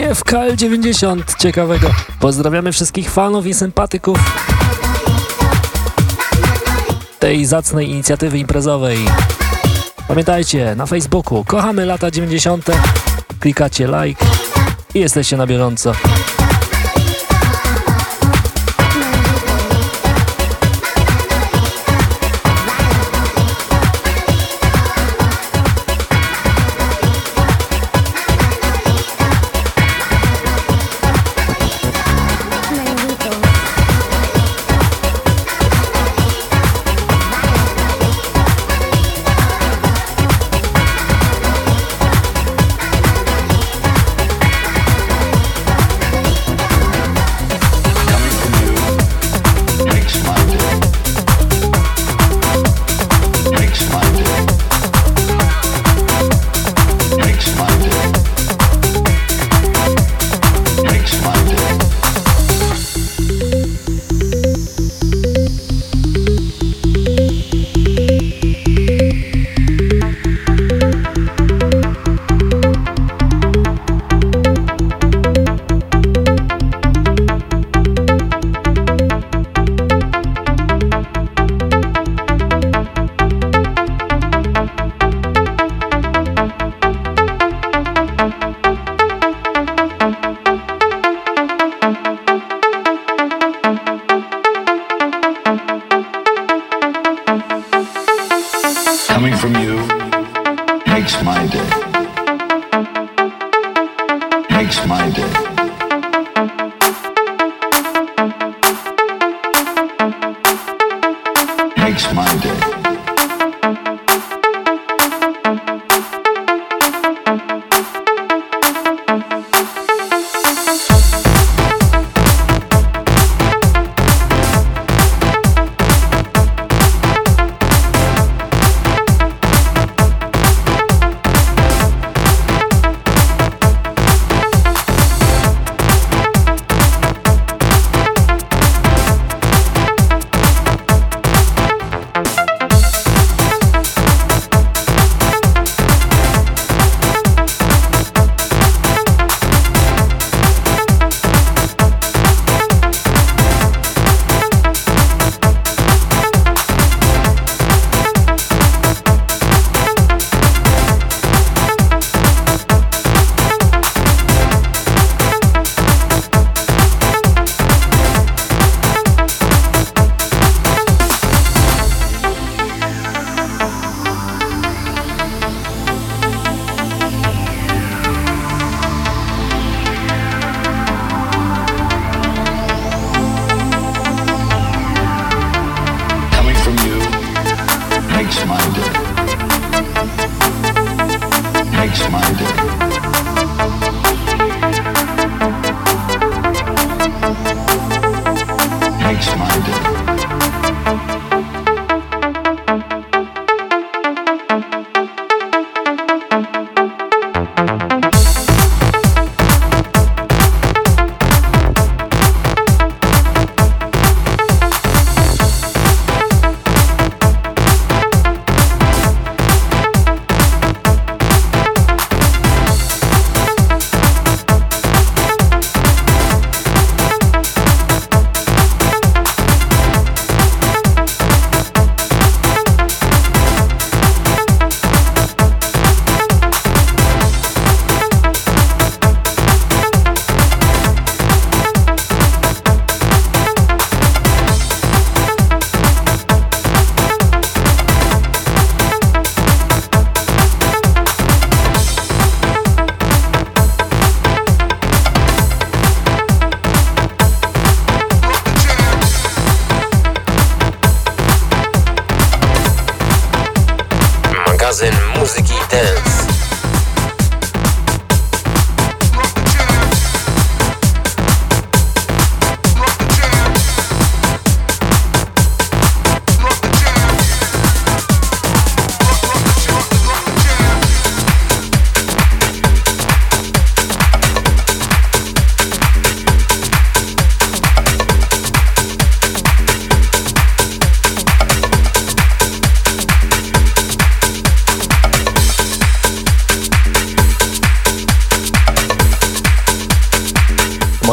Co się dzieje w KL 90 ciekawego? Pozdrawiamy wszystkich fanów i sympatyków tej zacnej inicjatywy imprezowej. Pamiętajcie, na Facebooku kochamy lata 90. Klikacie like i jesteście na bieżąco.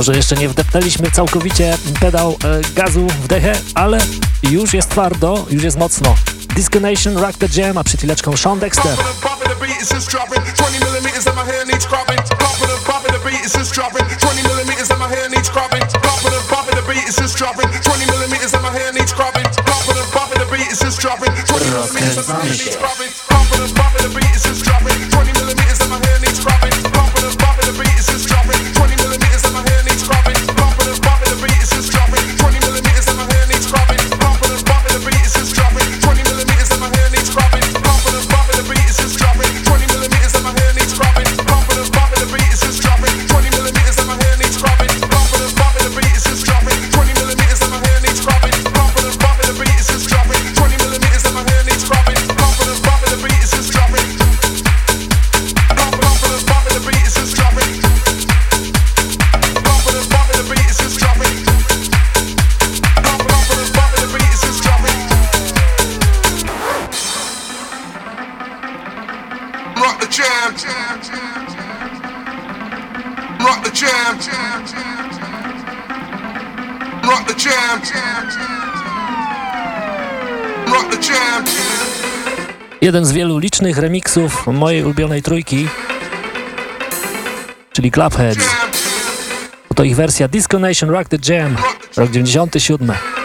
Może jeszcze nie wdepnęliśmy całkowicie pedał e, gazu w dechę, ale już jest twardo, już jest mocno. Disco Nation, Rock the Jam, a przed chwileczką Sean Dexter. Rock the Jeden z wielu licznych remiksów mojej ulubionej trójki, czyli Clubheads. To ich wersja Disco Nation Rock the Jam, rok 97.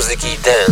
muzyki dance.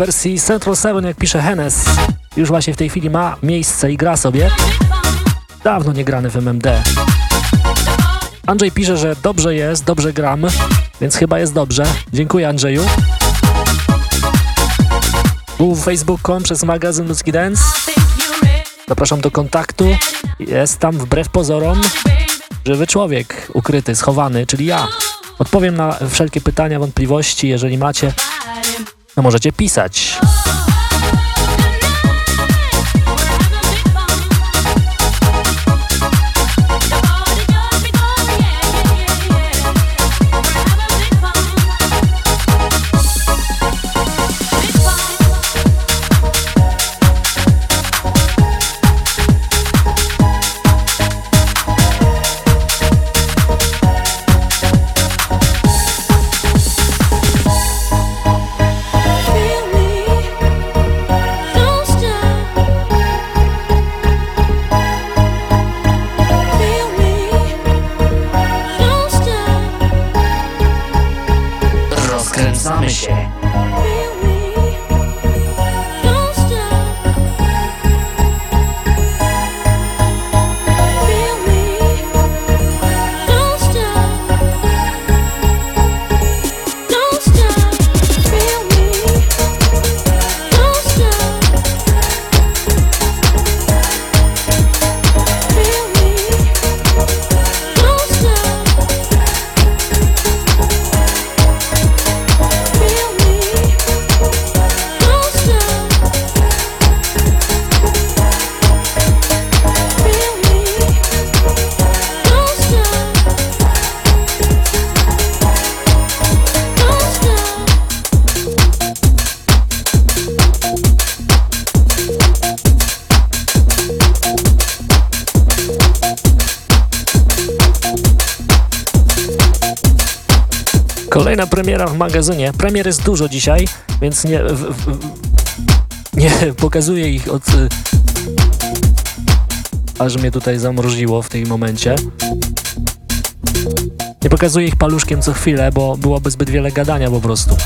Wersji Central 7, jak pisze Hennes. Już właśnie w tej chwili ma miejsce i gra sobie. Dawno nie grany w MMD. Andrzej pisze, że dobrze jest, dobrze gram, więc chyba jest dobrze. Dziękuję Andrzeju. www.facebook.com przez magazyn Ludzki Dance. Zapraszam do kontaktu. Jest tam wbrew pozorom żywy człowiek ukryty, schowany, czyli ja. Odpowiem na wszelkie pytania, wątpliwości. Jeżeli macie, no możecie pisać. Magazynie. Premier jest dużo dzisiaj, więc nie, w, w, nie <laughs> pokazuję ich od... y, Aż mnie tutaj zamroziło w tym momencie. Nie pokazuję ich paluszkiem co chwilę, bo byłoby zbyt wiele gadania po prostu.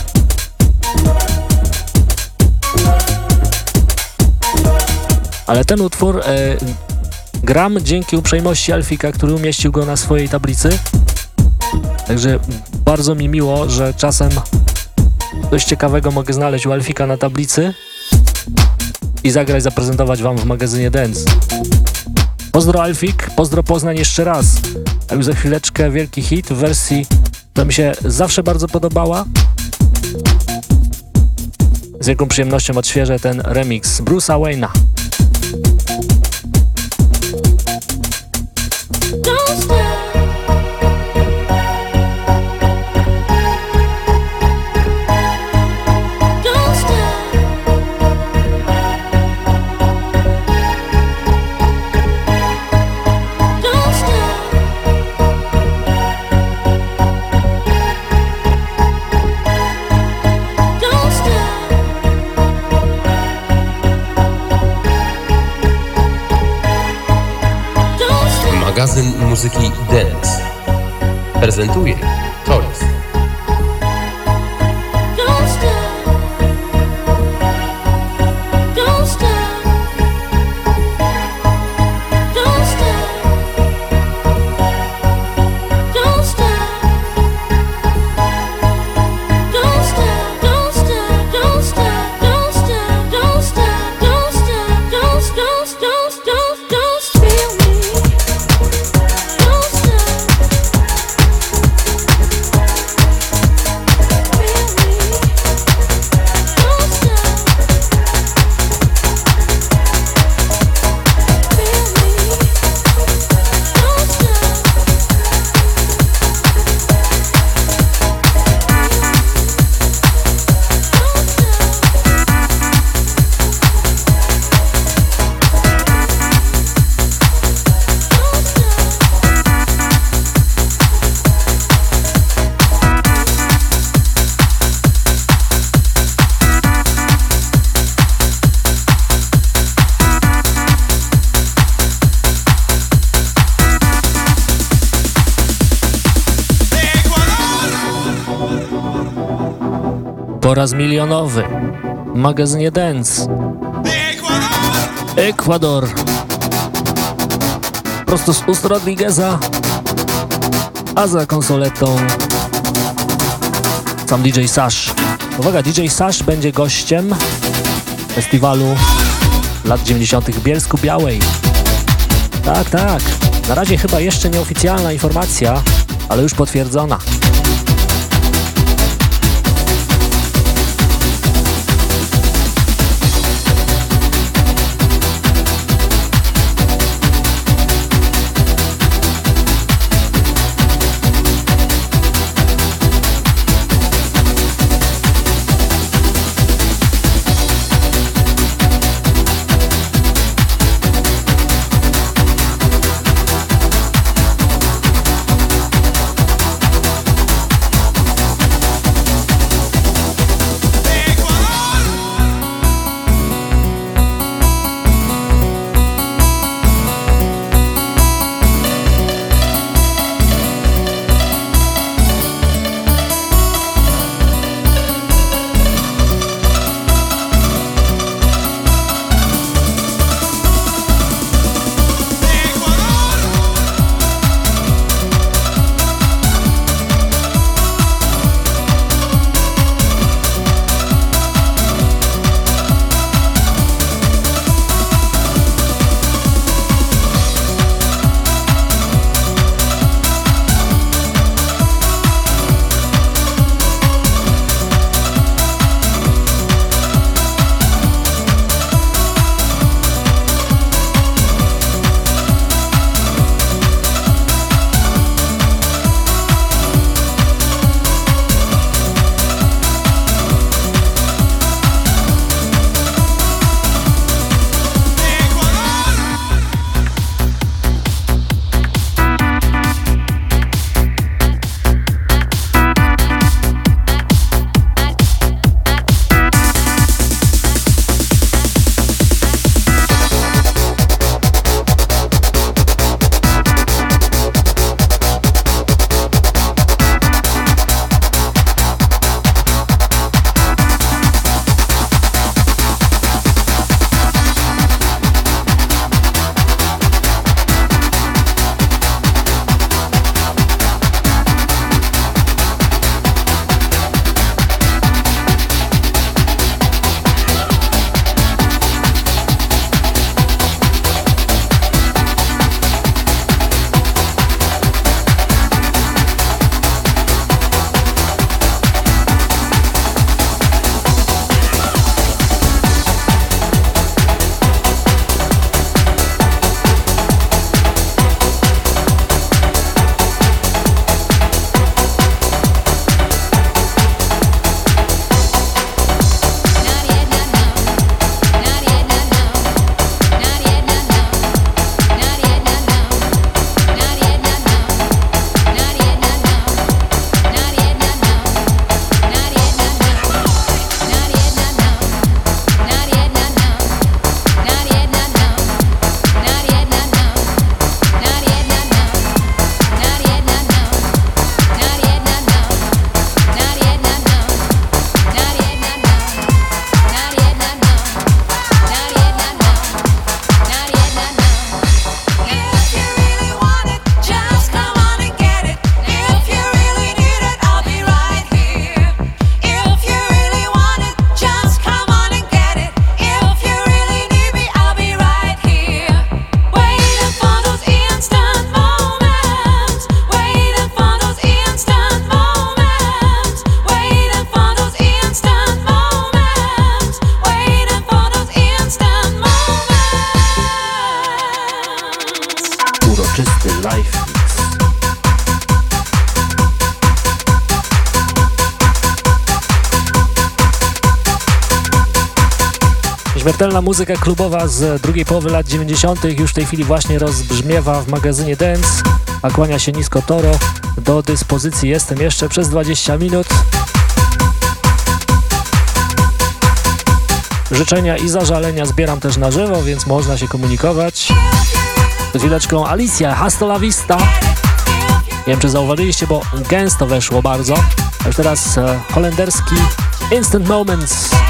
Ale ten utwór e, gram dzięki uprzejmości Alfika, który umieścił go na swojej tablicy. Także bardzo mi miło, że czasem coś ciekawego mogę znaleźć u Alfika na tablicy i zagrać, zaprezentować wam w magazynie Dance. Pozdro Alfik, pozdro Poznań jeszcze raz. A już za chwileczkę wielki hit w wersji, która mi się zawsze bardzo podobała. Z wielką przyjemnością odświeżę ten remix Bruce'a Wayne'a. Prezentuje Po raz milionowy w magazynie Dance. Ekwador. Prosto z ust Rodrigueza, a za konsoletą sam DJ Sash. Uwaga, DJ Sash będzie gościem festiwalu lat 90. w Bielsku Białej. Tak, tak. Na razie chyba jeszcze nieoficjalna informacja, ale już potwierdzona. Śmiertelna muzyka klubowa z drugiej połowy lat 90. już w tej chwili właśnie rozbrzmiewa w magazynie Dance, a kłania się nisko Toro. Do dyspozycji jestem jeszcze przez 20 minut. Życzenia i zażalenia zbieram też na żywo, więc można się komunikować. Przed chwileczką Alicia, hasta la. Nie wiem, czy zauważyliście, bo gęsto weszło bardzo. A już teraz e, holenderski Instant Moments.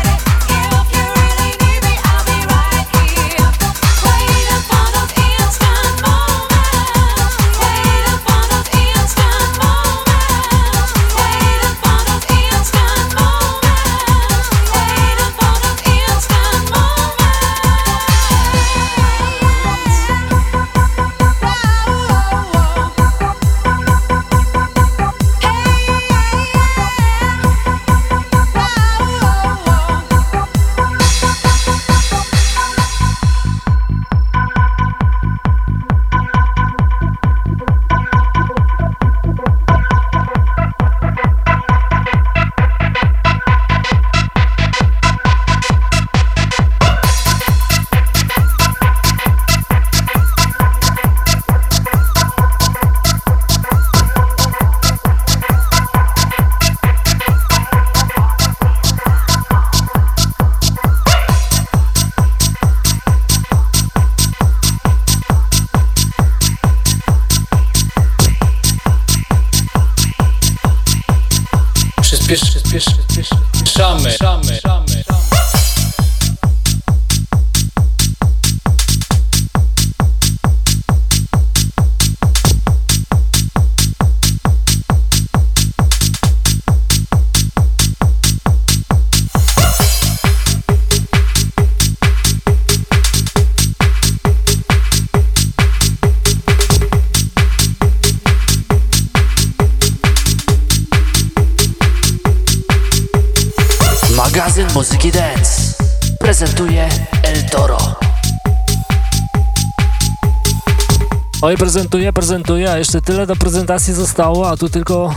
Prezentuję, a jeszcze tyle do prezentacji zostało, a tu tylko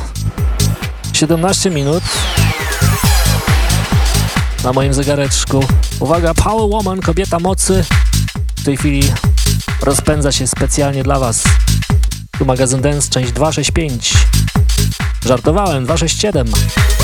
17 minut na moim zegareczku. Uwaga, Power Woman, kobieta mocy, w tej chwili rozpędza się specjalnie dla Was. Tu magazyn Dance, część 265. Żartowałem, 267.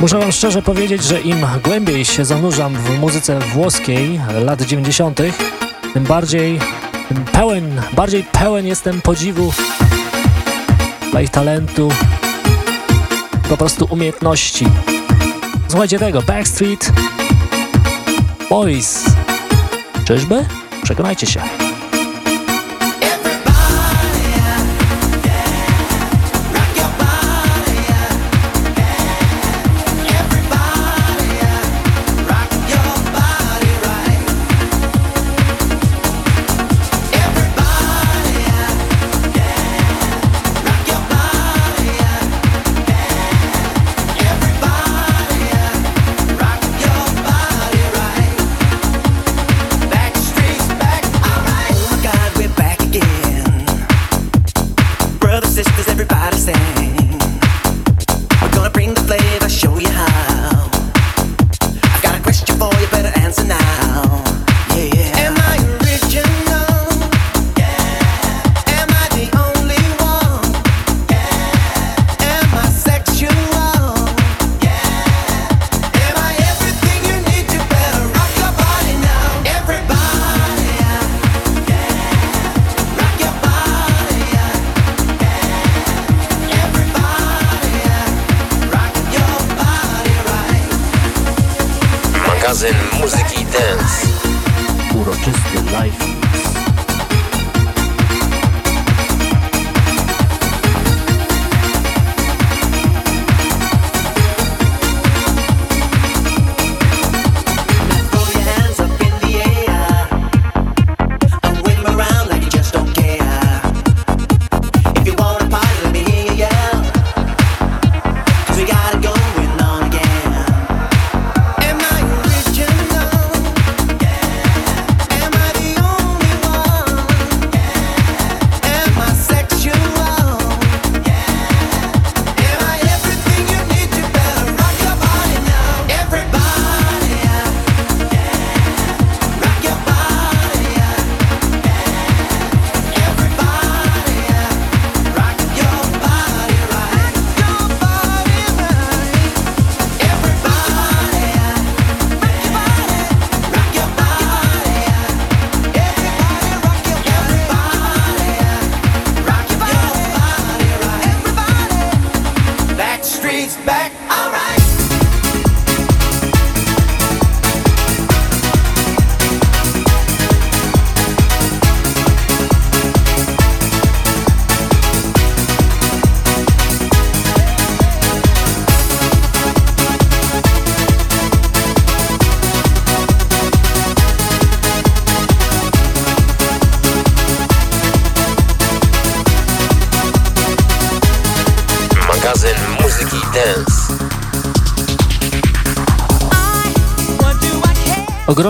Muszę wam szczerze powiedzieć, że im głębiej się zanurzam w muzyce włoskiej lat 90., tym bardziej tym pełen, bardziej pełen jestem podziwu dla ich talentu, po prostu umiejętności. Słuchajcie tego, Backstreet Boys. Czyżby? Przekonajcie się.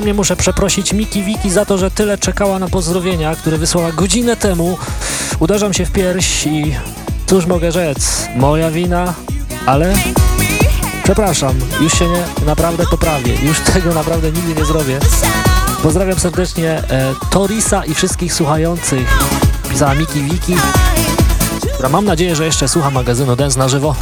Ogromnie muszę przeprosić Miki Wiki za to, że tyle czekała na pozdrowienia, które wysłała godzinę temu. Uderzam się w pierś i cóż mogę rzec, moja wina, ale przepraszam, już się nie naprawdę poprawię, już tego naprawdę nigdy nie zrobię. Pozdrawiam serdecznie e, Torisa i wszystkich słuchających. Pisała Miki Wiki, która mam nadzieję, że jeszcze słucha magazynu Dance na żywo.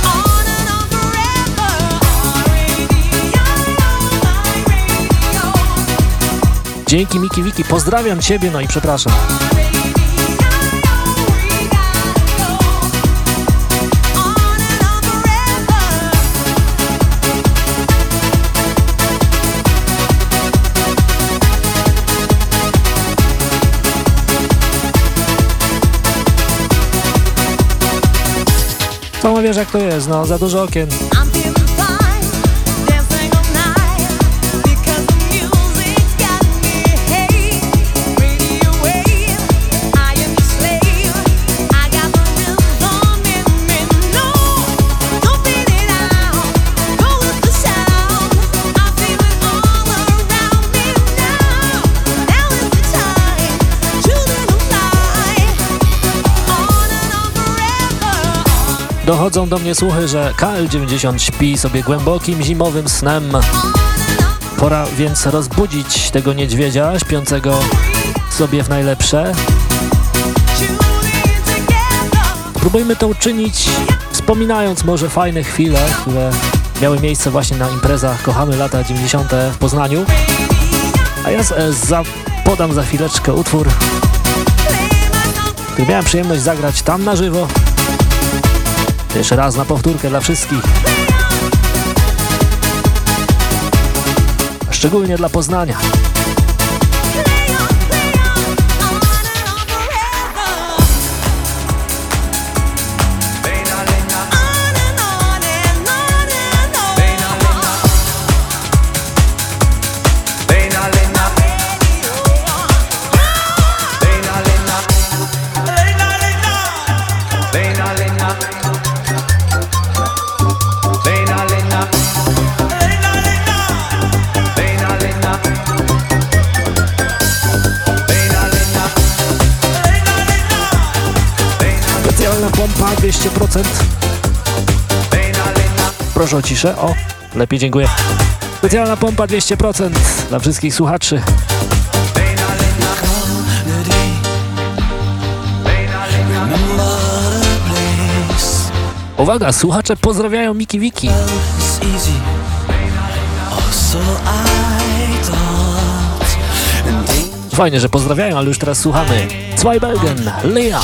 Dzięki Miki Wiki, pozdrawiam Ciebie, no i przepraszam. Sama wiesz jak to jest, no za dużo okien. Dochodzą do mnie słuchy, że KL90 śpi sobie głębokim zimowym snem. Pora więc rozbudzić tego niedźwiedzia śpiącego sobie w najlepsze. Spróbujmy to uczynić, wspominając może fajne chwile, które miały miejsce właśnie na imprezach Kochamy lata 90. w Poznaniu. A ja za, podam za chwileczkę utwór, który miałem przyjemność zagrać tam na żywo. Jeszcze raz na powtórkę dla wszystkich. Szczególnie dla Poznania. Proszę o ciszę. O, lepiej dziękuję. Specjalna pompa 200% dla wszystkich słuchaczy. Uwaga, słuchacze pozdrawiają Miki Wiki. Fajnie, że pozdrawiają, ale już teraz słuchamy. Zweibergen, Lea.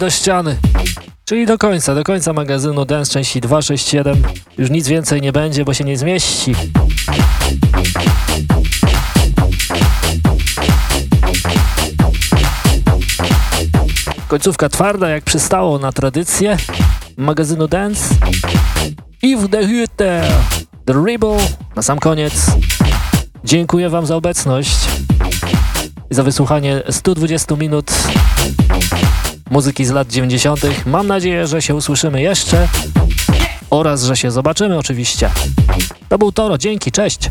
Do ściany. Czyli do końca, do końca magazynu Dance części 267. Już nic więcej nie będzie, bo się nie zmieści. Końcówka twarda, jak przystało na tradycję magazynu Dance. Yves de Hütte, The Rebel, na sam koniec. Dziękuję Wam za obecność i za wysłuchanie 120 minut muzyki z lat 90. Mam nadzieję, że się usłyszymy jeszcze oraz, że się zobaczymy oczywiście. To był Toro, dzięki, cześć!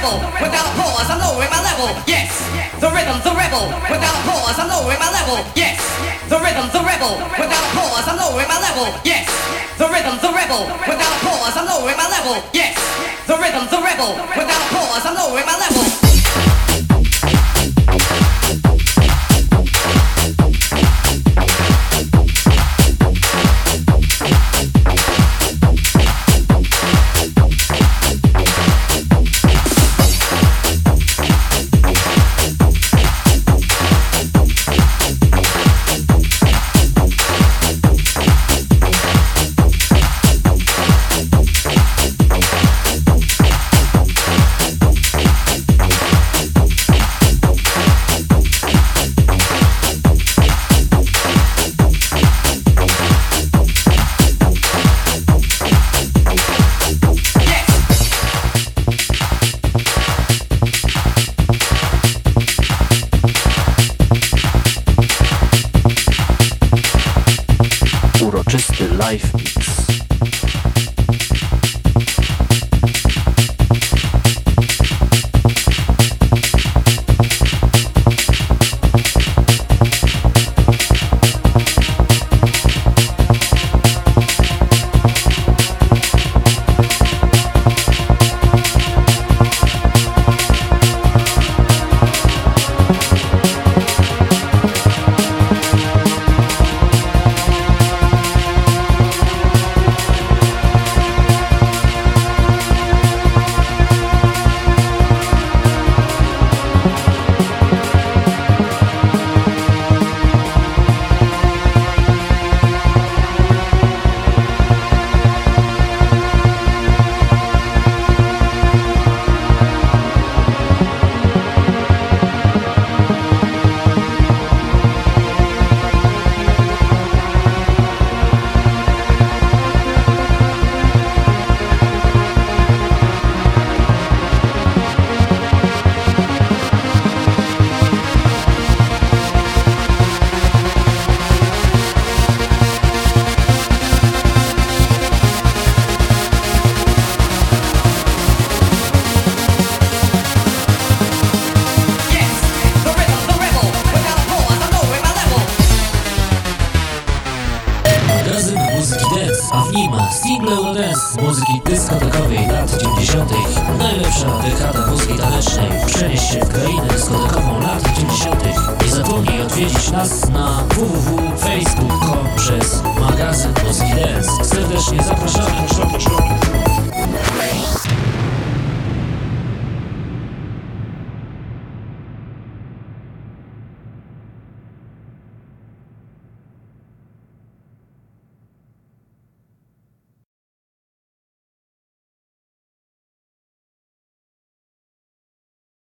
Rebel without a pause. I'm lowering my level. Yes. The rhythm's a rebel without a pause. I'm lowering my level. Yes. The rhythm's a rebel without a pause. I'm lowering my level. Yes. The rhythm's a rebel without a pause. I'm lowering my level. Yes. The rhythm's a rebel without a pause. I'm lowering my level.